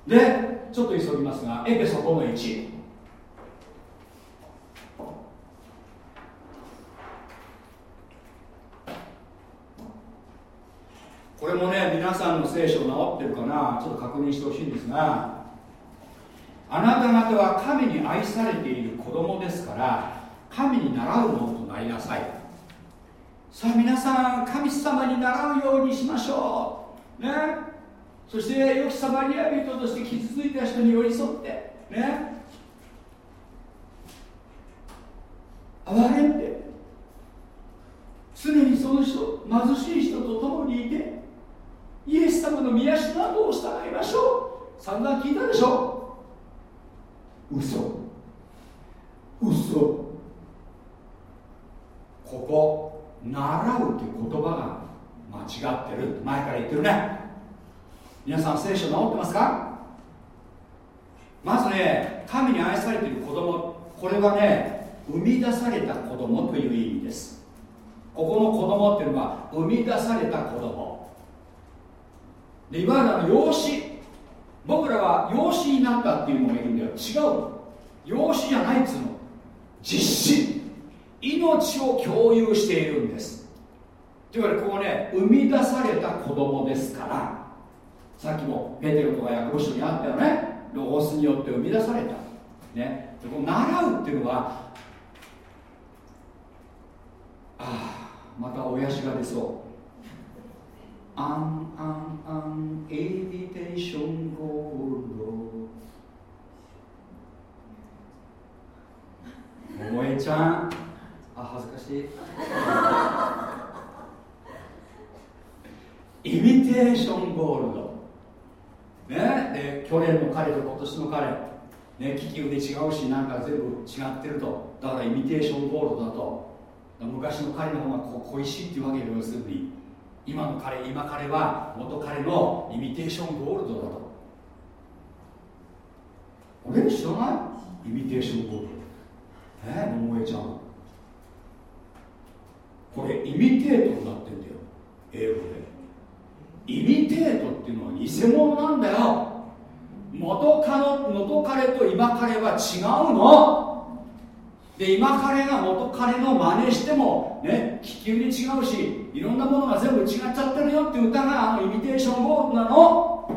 でちょっと急ぎますがエペソ5の1これもね皆さんの聖書直ってるかなちょっと確認してほしいんですがあなた方は神に愛されている子供ですから神に習うものとなりなさい。さあ皆さん神様に習うようにしましょう。ね。そして良きサマリア人として傷ついた人に寄り添ってね。憐れんで常にその人貧しい人と共にいてイエス様の宮下などを従いましょう。散々聞いたでしょ嘘。嘘。ここ習うって言葉が間違ってる。前から言ってるね。皆さん聖書直ってますか？まずね神に愛されている子供これはね生み出された子供という意味です。ここの子供っていうのは生み出された子供。でいわゆるあの養子。僕らは養子になったっていうのがいるんだよ。違う養子じゃないっつうの。実子。命を共有しているんです。というわけでここね生み出された子供ですから。さっきもペテロとかヤコブ書にあったよね。ロゴスによって生み出された。ね。でこの習うっていうのはああまた親父が出そう。アンアンアンエビテーションゴールド。桃江ちゃん。あ恥ずかしい。イミテーションゴールド。ね。で去年の彼と今年の彼。ね利き腕違うしなんか全部違ってると。だからイミテーションゴールドだと。昔の彼の方が恋しいっていうわけよ要するに今の彼今彼は元彼のイミテーションゴールドだと。俺知らない？イミテーションゴールドえ？桃江ちゃん。これイミテートになってんだよ。英語で。イミテートっていうのは偽物なんだよ。元カノ元彼と今彼は違うの。で今彼が元彼の真似してもね気球に違うしいろんなものが全部違っちゃってるよっていう歌があのイミテーションゴールなの。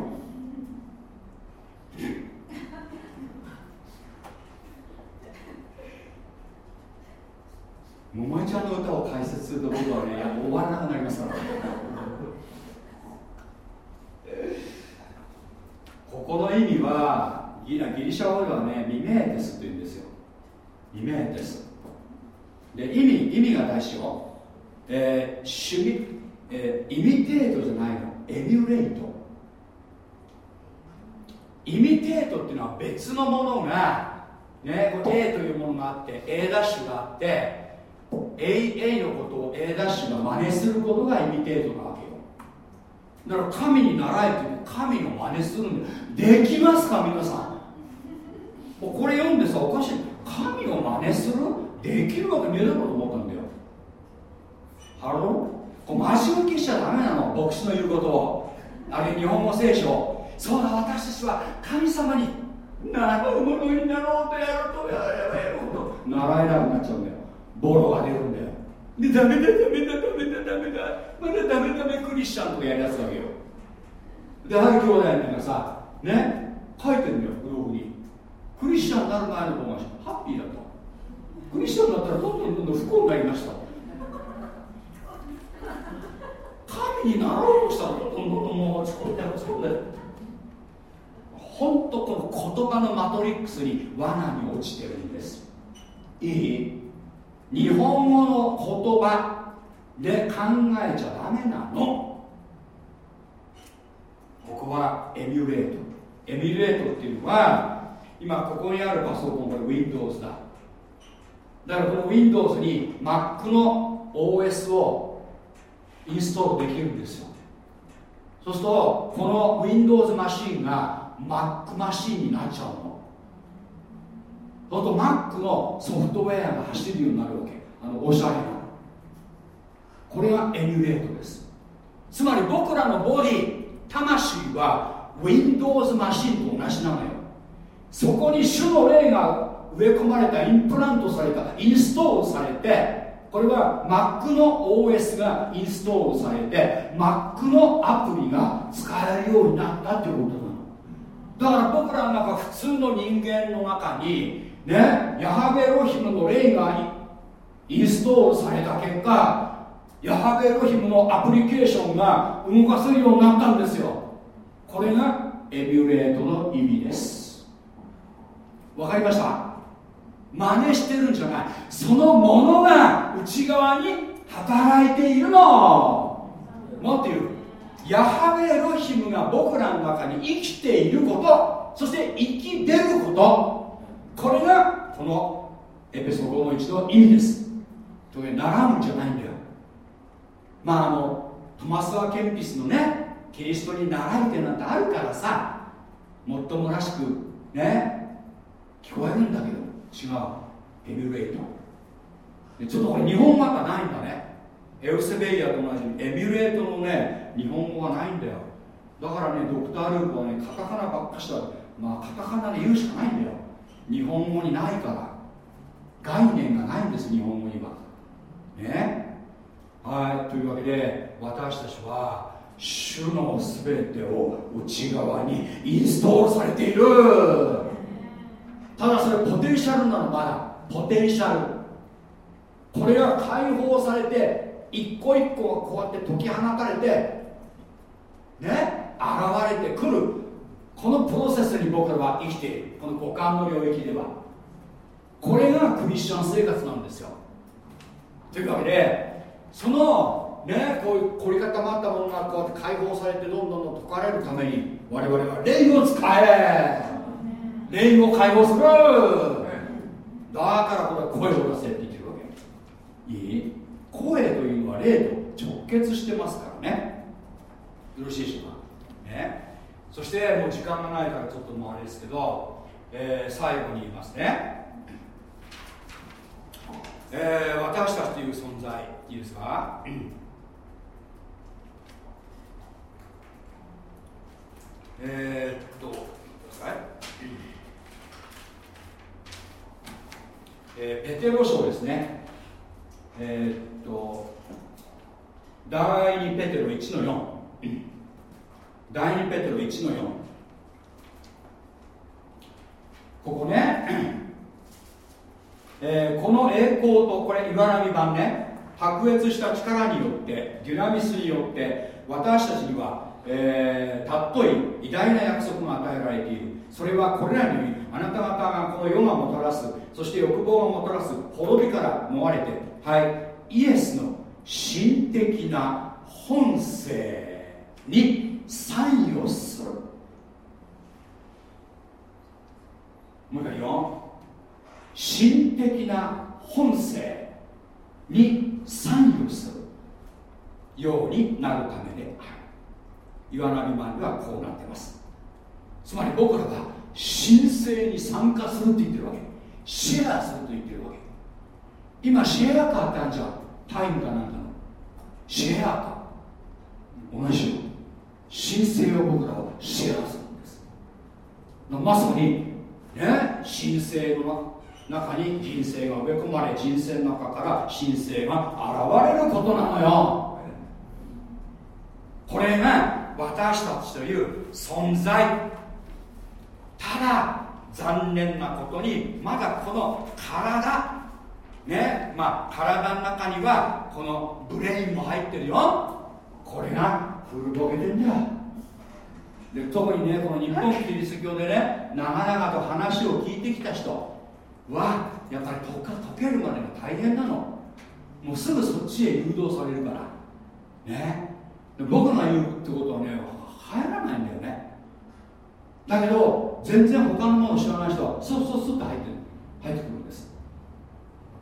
桃江ちゃんの歌を解説すると僕はね終わらなくなりますから。ここの意味はギリシャ語ではねμιμητήςっていうんですよ。μιμητής。で意味意味が大事よ、えー、主義、えー、 imitate じゃないの。 emulate。 imitate っていうのは別のものがね、これ A というものがあって A ダッシュがあって A, A のことを A ダッシュが真似することが imitate なわけよ。だから神に倣えって神の真似するんでできますか皆さん？これ読んでさおかしい。神を真似する？できるわけねえだろうと思ったんだよ。 Hello？こマジ受けしちゃダメなの。牧師の言うことを。あれ日本語聖書。そうだ私たちは神様に倣うものになろうとやるとやればやるほど。倣えなくなっちゃうんだよ。ボロが出るんだよ。でダメだダメだダメだダメだ。まだダメダメクリスチャンとかやるやつわけよ。である兄弟なんかさね？書いてんだよブログに。クリスチャンになる前の方がハッピーだとクリスチャンだったらどんどんどんどん不幸になりました。神になろうとしたらどんどんどんどん落ち込んで落ち込んで本当この言葉のマトリックスに罠に落ちてるんです。いい。日本語の言葉で考えちゃダメなの。ここはエミュレート。エミュレートっていうのは今ここにあるパソコンこれ Windows だ。だからこの Windows に Mac の OS をインストールできるんですよ。そうするとこの Windows マシンが Mac マシンになっちゃうの。そうすると Mac のソフトウェアが走るようになるわけ。あのおしゃれな。これがエミュレートです。つまり僕らのボディ魂は Windows マシンと同じなのよ。そこに主の霊が植え込まれたインプラントされたインストールされてこれは Mac の OS がインストールされて Mac のアプリが使えるようになったっていうことなの。だから僕らの中普通の人間の中にねヤハベロヒムの霊がインストールされた結果ヤハベロヒムのアプリケーションが動かせるようになったんですよ。これがエミュレートの意味です。わかりました？真似してるんじゃない。そのものが内側に働いているの。もっと言うヤハベエロヒムが僕らの中に生きていること。そして生き出ること。これがこのエペソ5の1の意味です。という習うんじゃないんだよ。まああのトマス・ア・ケンピスのねキリストに習いてなんてあるからさもっともらしくね。聞こえるんだけど。違う。エミュレート。ちょっとこれ日本語がないんだね。エウセベイヤと同じエミュレートのね日本語がないんだよ。だからねドクター・ルークはねカタカナばっかしたらまあカタカナで言うしかないんだよ。日本語にないから。概念がないんです日本語には。ね？はいというわけで私たちは主の全てを内側にインストールされている。ただそれポテンシャルなのまだ。ポテンシャル。これが解放されて一個一個がこうやって解き放たれてね現れてくる。このプロセスに僕らは生きている。この五感の領域では。これがクリスチャン生活なんですよ。というわけでそのねこういう凝り固まったものがこうやって解放されてどんどんどん解かれるために我々は霊を使え。霊を解放する。だからこれは声を出せって言ってるわけ。いい？声というのは霊と直結してますからね。よろしいでしょうか？ね。そしてもう時間がないからちょっともうあれですけど、えー、最後に言いますね。えー、私たちという存在いいですか、えー、っと、ください。えー、ペテロ書ですね。えー、っと、第2ペテロ1の4。第2ペテロ1の4。ここね、えー、この栄光とこれ岩波版ね卓越した力によってデュナミスによって私たちには、えー、尊い偉大な約束が与えられているそれはこれらによりあなた方がこの世がもたらすそして欲望がもたらす滅びから逃れてはいイエスの心的な本性に参与する。もう一回よ心的な本性に参与するようになるためである。岩波版ではこうなってます。つまり僕らは神聖に参加するって言ってるわけ。シェアすると言ってるわけ。今シェアカーってあるじゃん。タイムかなんかの。シェアカー。同じよ神聖を僕らはシェアするんです。まさにね神聖の中に人生が植え込まれ人生の中から神聖が現れることなのよ。これが私たちという存在。ただ残念なことにまだこの体ねまあ体の中にはこのブレインも入ってるよ。これが古ぼけてんだで特にねこの日本キリスト教でね長々と話を聞いてきた人はやっぱり解か解けるまでが大変なの。もうすぐそっちへ誘導されるから。ね。僕が言うってことはね入らないんだよね。だけど全然他のものを知らない人はそうそうそうって入って入ってくるんです。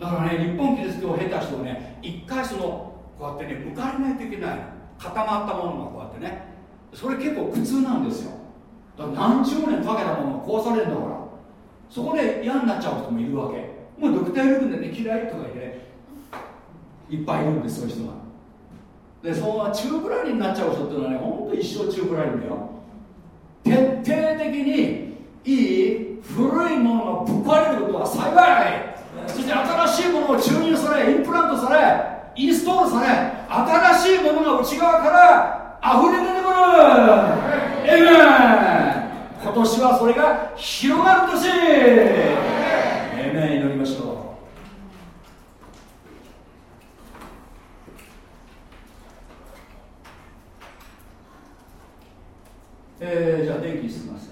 だからね日本キリスト教を経た人はね一回そのこうやってね向かれないといけない固まったものがこうやってねそれ結構苦痛なんですよ。だから何十年かけたものが壊されるんだから。そこで嫌になっちゃう人もいるわけ。もうドクター・ルークでね嫌いとか言ってね。いっぱいいるんですそういう人が。でその中ぶらりになっちゃう人っていうのはねほんと一生中ぶらりだよ。徹底的にいい古いものがぶっ壊れることは幸いそして新しいものを注入されインプラントされインストールされ新しいものが内側から溢れ出てくる。エメン今年はそれが広がる年。えめ祈りましょう。えー、じゃあ電気すみませ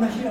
ら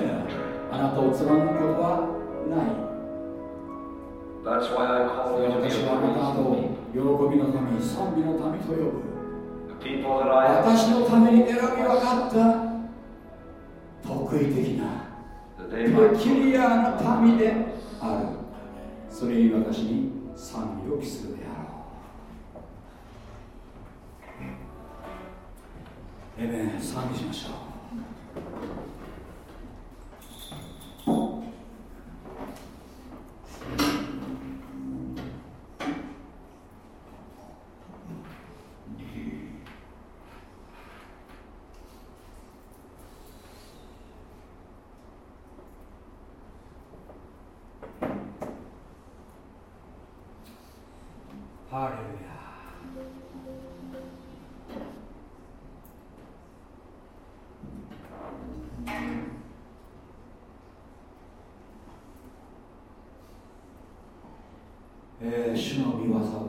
主の御業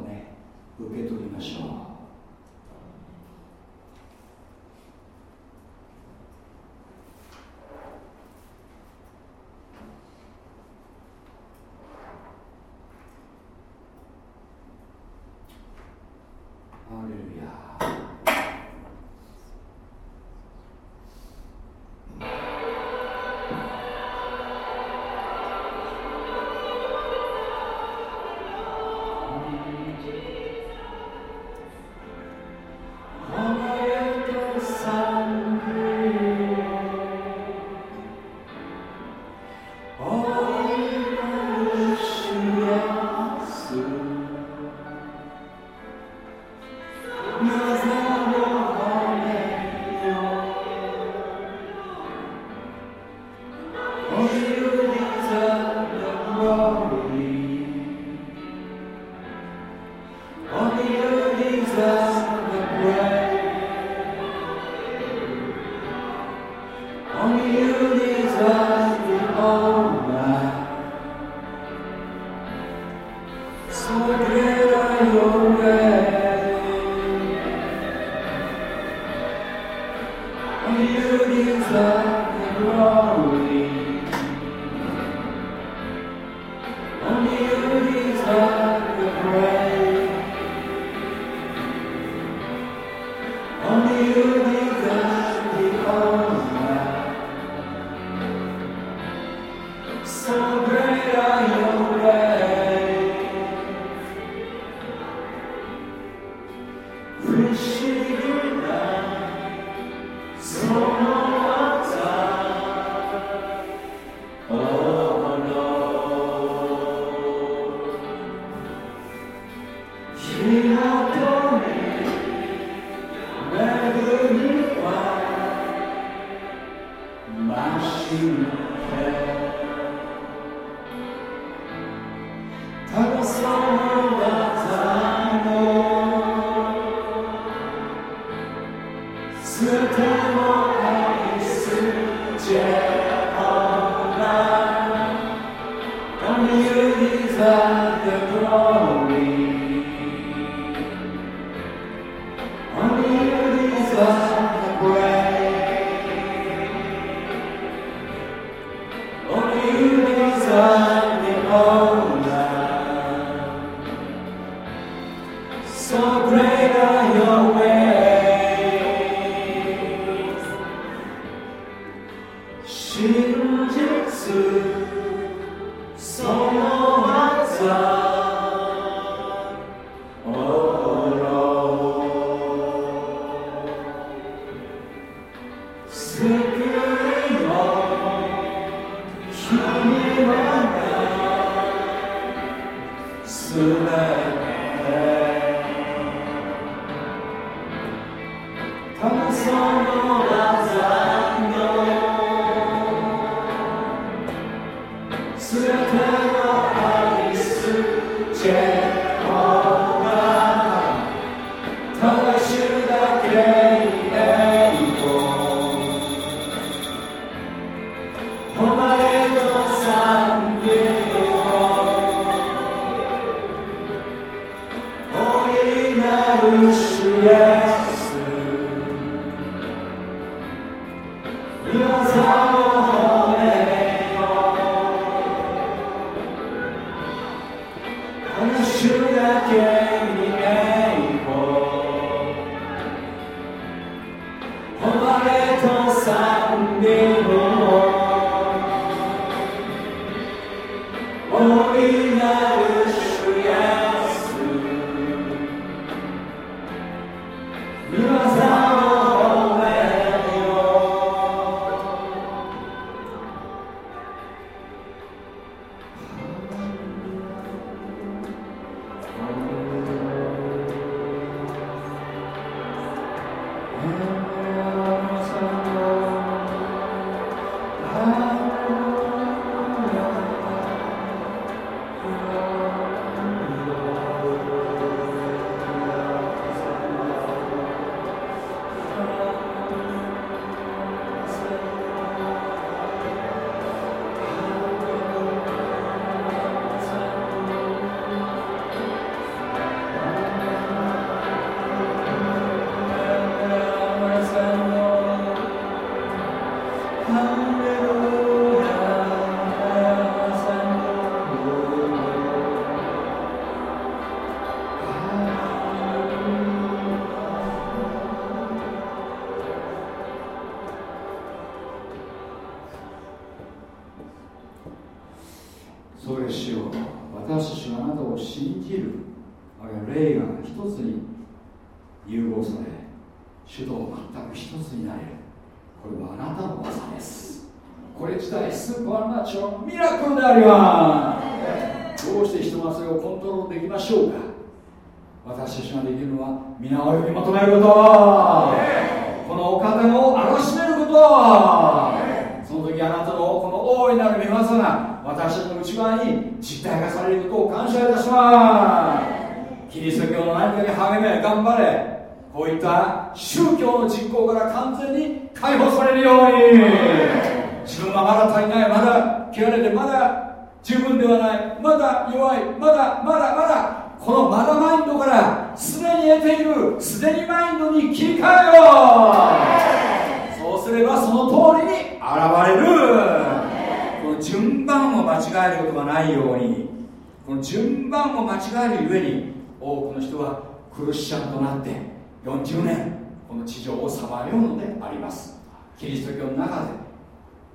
この地上をさまようのであります。キリスト教の中で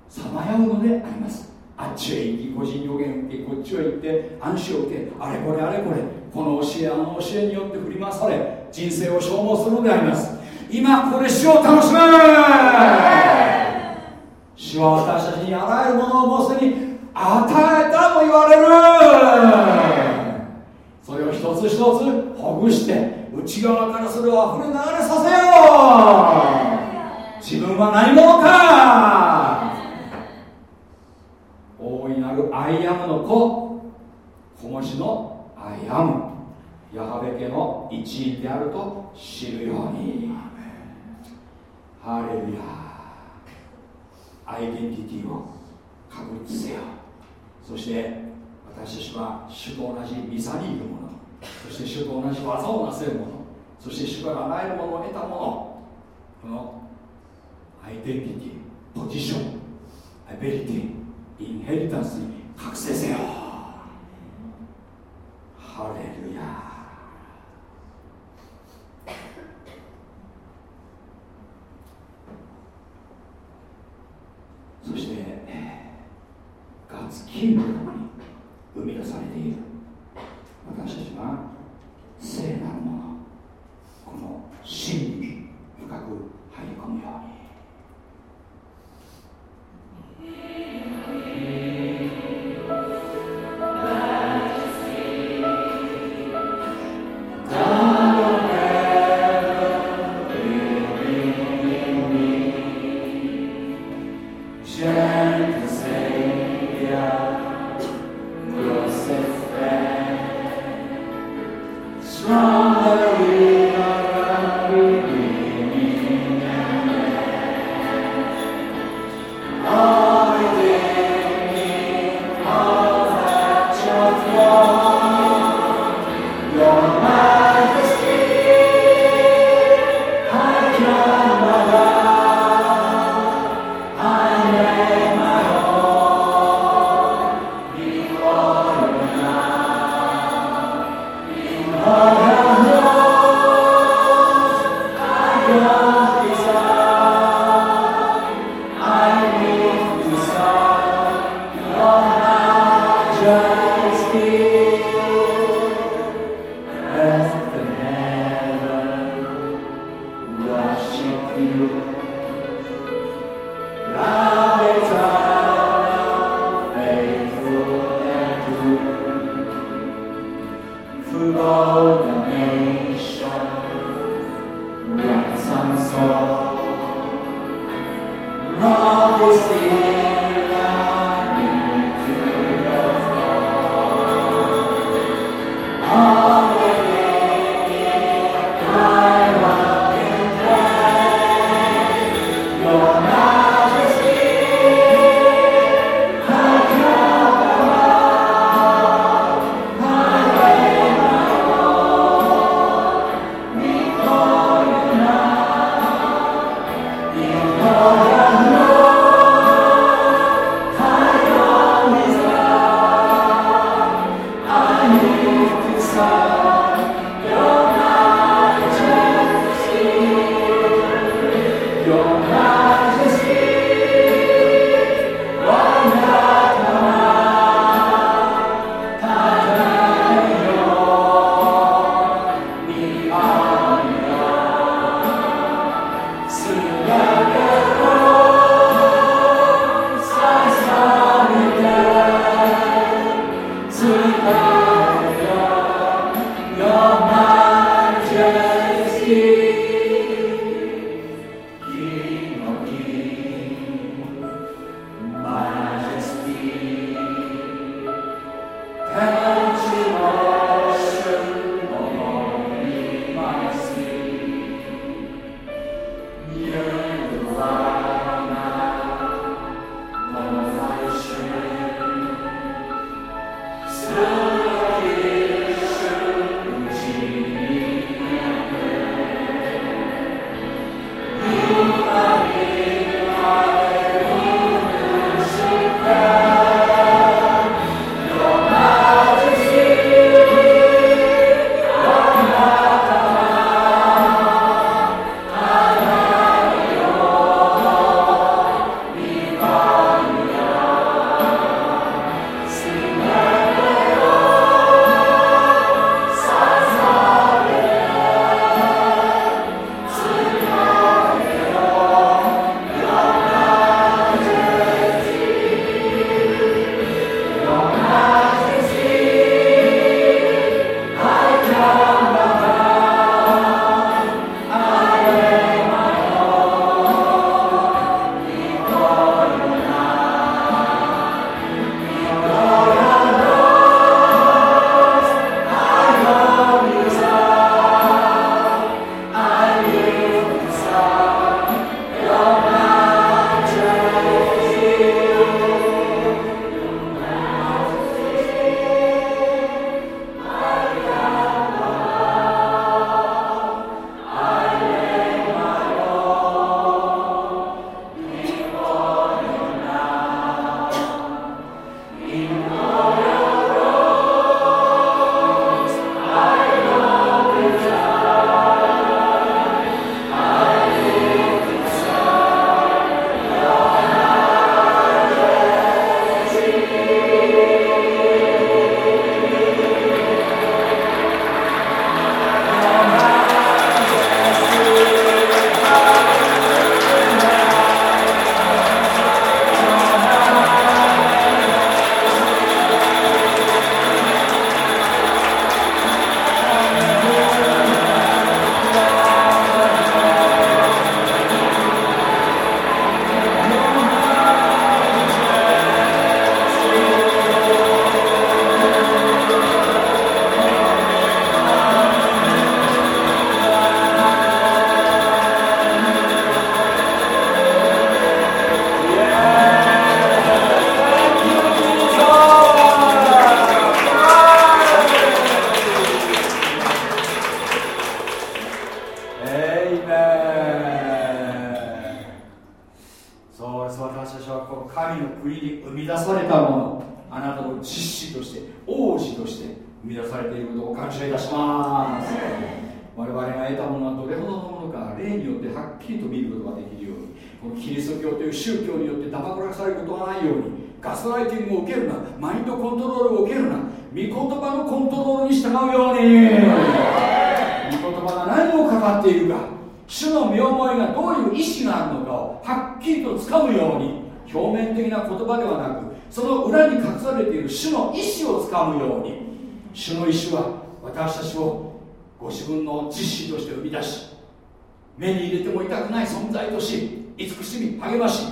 さまようのであります。あっちへ行き個人予言を受こっちへ行って安心を受けあれこれあれこれこの教えあの教えによって振り回され人生を消耗するのであります。今これ死を楽しめ主は私たちにあらゆるものをもうすでに与えたも言われる。それを一つ一つほぐして内側からそれを溢れ流れさせよう自分は何者か。大いなる I am の子。小文字の i am ヤハウェ家の一員であると知るように。ハレルヤアイデンティティを確立せよ。そして私たちは主と同じミサリーグもそして主と同じ技をなせる者そして主からあらるものを得たもの。このアイデンティティポジションアビリティインヘリタンスに覚醒せよ。ハレルヤそしてガッツキングに生み出されている。私たちは聖なるものこの真に深く入り込むように。主の意志をつかむように主の意志は私たちをご自分の実子として生み出し目に入れても痛くない存在とし慈しみ励まし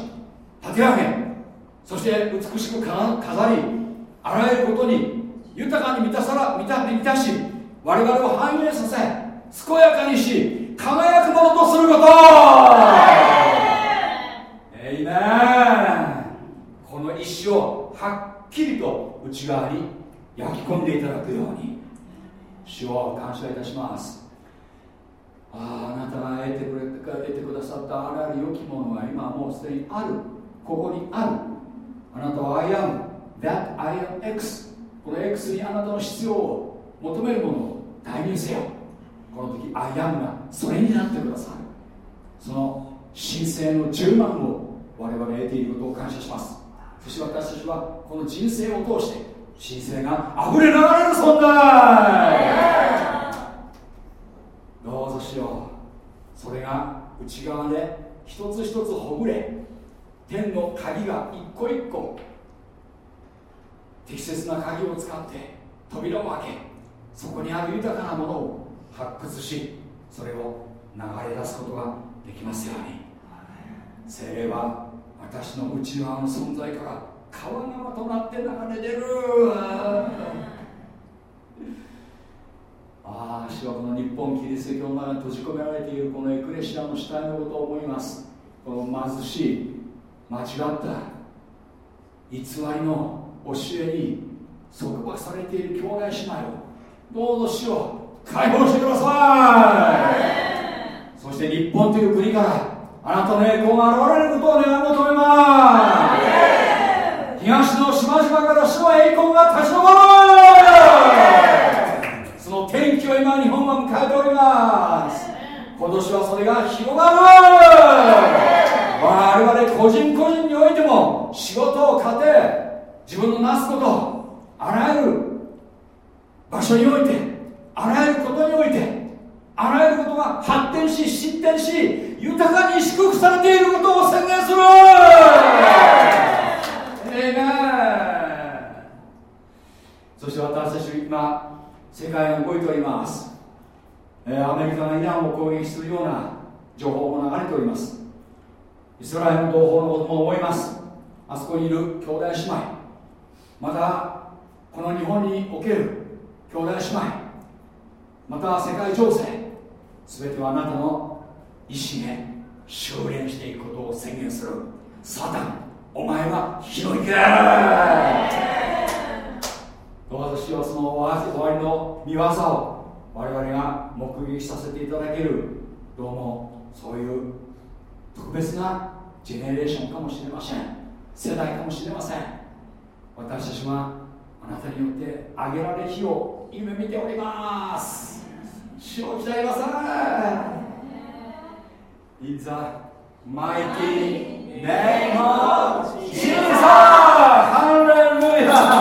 立て上げそして美しく飾りあらゆることに豊かに満たさら満た満たし我々を繁栄させ健やかにし輝くものとすることえいめこの意志をはっきりと内側に焼き込んでいただくように主を感謝いたします。ああなたが得てくれ得てくださったあらゆる良きものが今もうすでにある。ここにある。あなたは I am that I am X この X にあなたの必要を求めるものを代入せよ。この時 I am がそれになってくださる。その神聖の10万を我々得ていることを感謝します。そして私たちはこの人生を通して神聖が溢れ流れる存在どうぞしよう。それが内側で一つ一つほぐれ天の鍵が一個一個適切な鍵を使って扉を開けそこにある豊かなものを発掘しそれを流れ出すことができますように。精霊は私の内側の存在から川川となって流れ出る。ああ主はこの日本キリスト教の中に閉じ込められているこのエクレシアの主体のことを思います。この貧しい間違った偽りの教えに束縛されている兄弟姉妹をどうぞ主を解放してください。そして日本という国からあなたの栄光が現れることを願い求めます。東の島々から主の栄光が立ち上るその天気を今日本は迎えております。今年はそれが広がる。我々個人個人においても仕事を家庭自分のなすことあらゆる場所においてあらゆることにおいてあらゆることが発展し進展し豊かに祝福されていることを宣言する。ええそして私たち今世界が動いております、えー、アメリカがイランを攻撃するような情報も流れております。イスラエルの同胞のことも思います。あそこにいる兄弟姉妹。またこの日本における兄弟姉妹。また世界情勢。全てはあなたの意志で修練していくことを宣言するサタンお前は火の行けどうぞしようその終わりの見業を我々が目撃させていただ。けるどうもそういう特別なジェネレーションかもしれません。世代かもしれません。私たちはあなたによってあげられる日を夢見ております。主を鍛えなさい In the mighty name of Jesus! Hallelujah!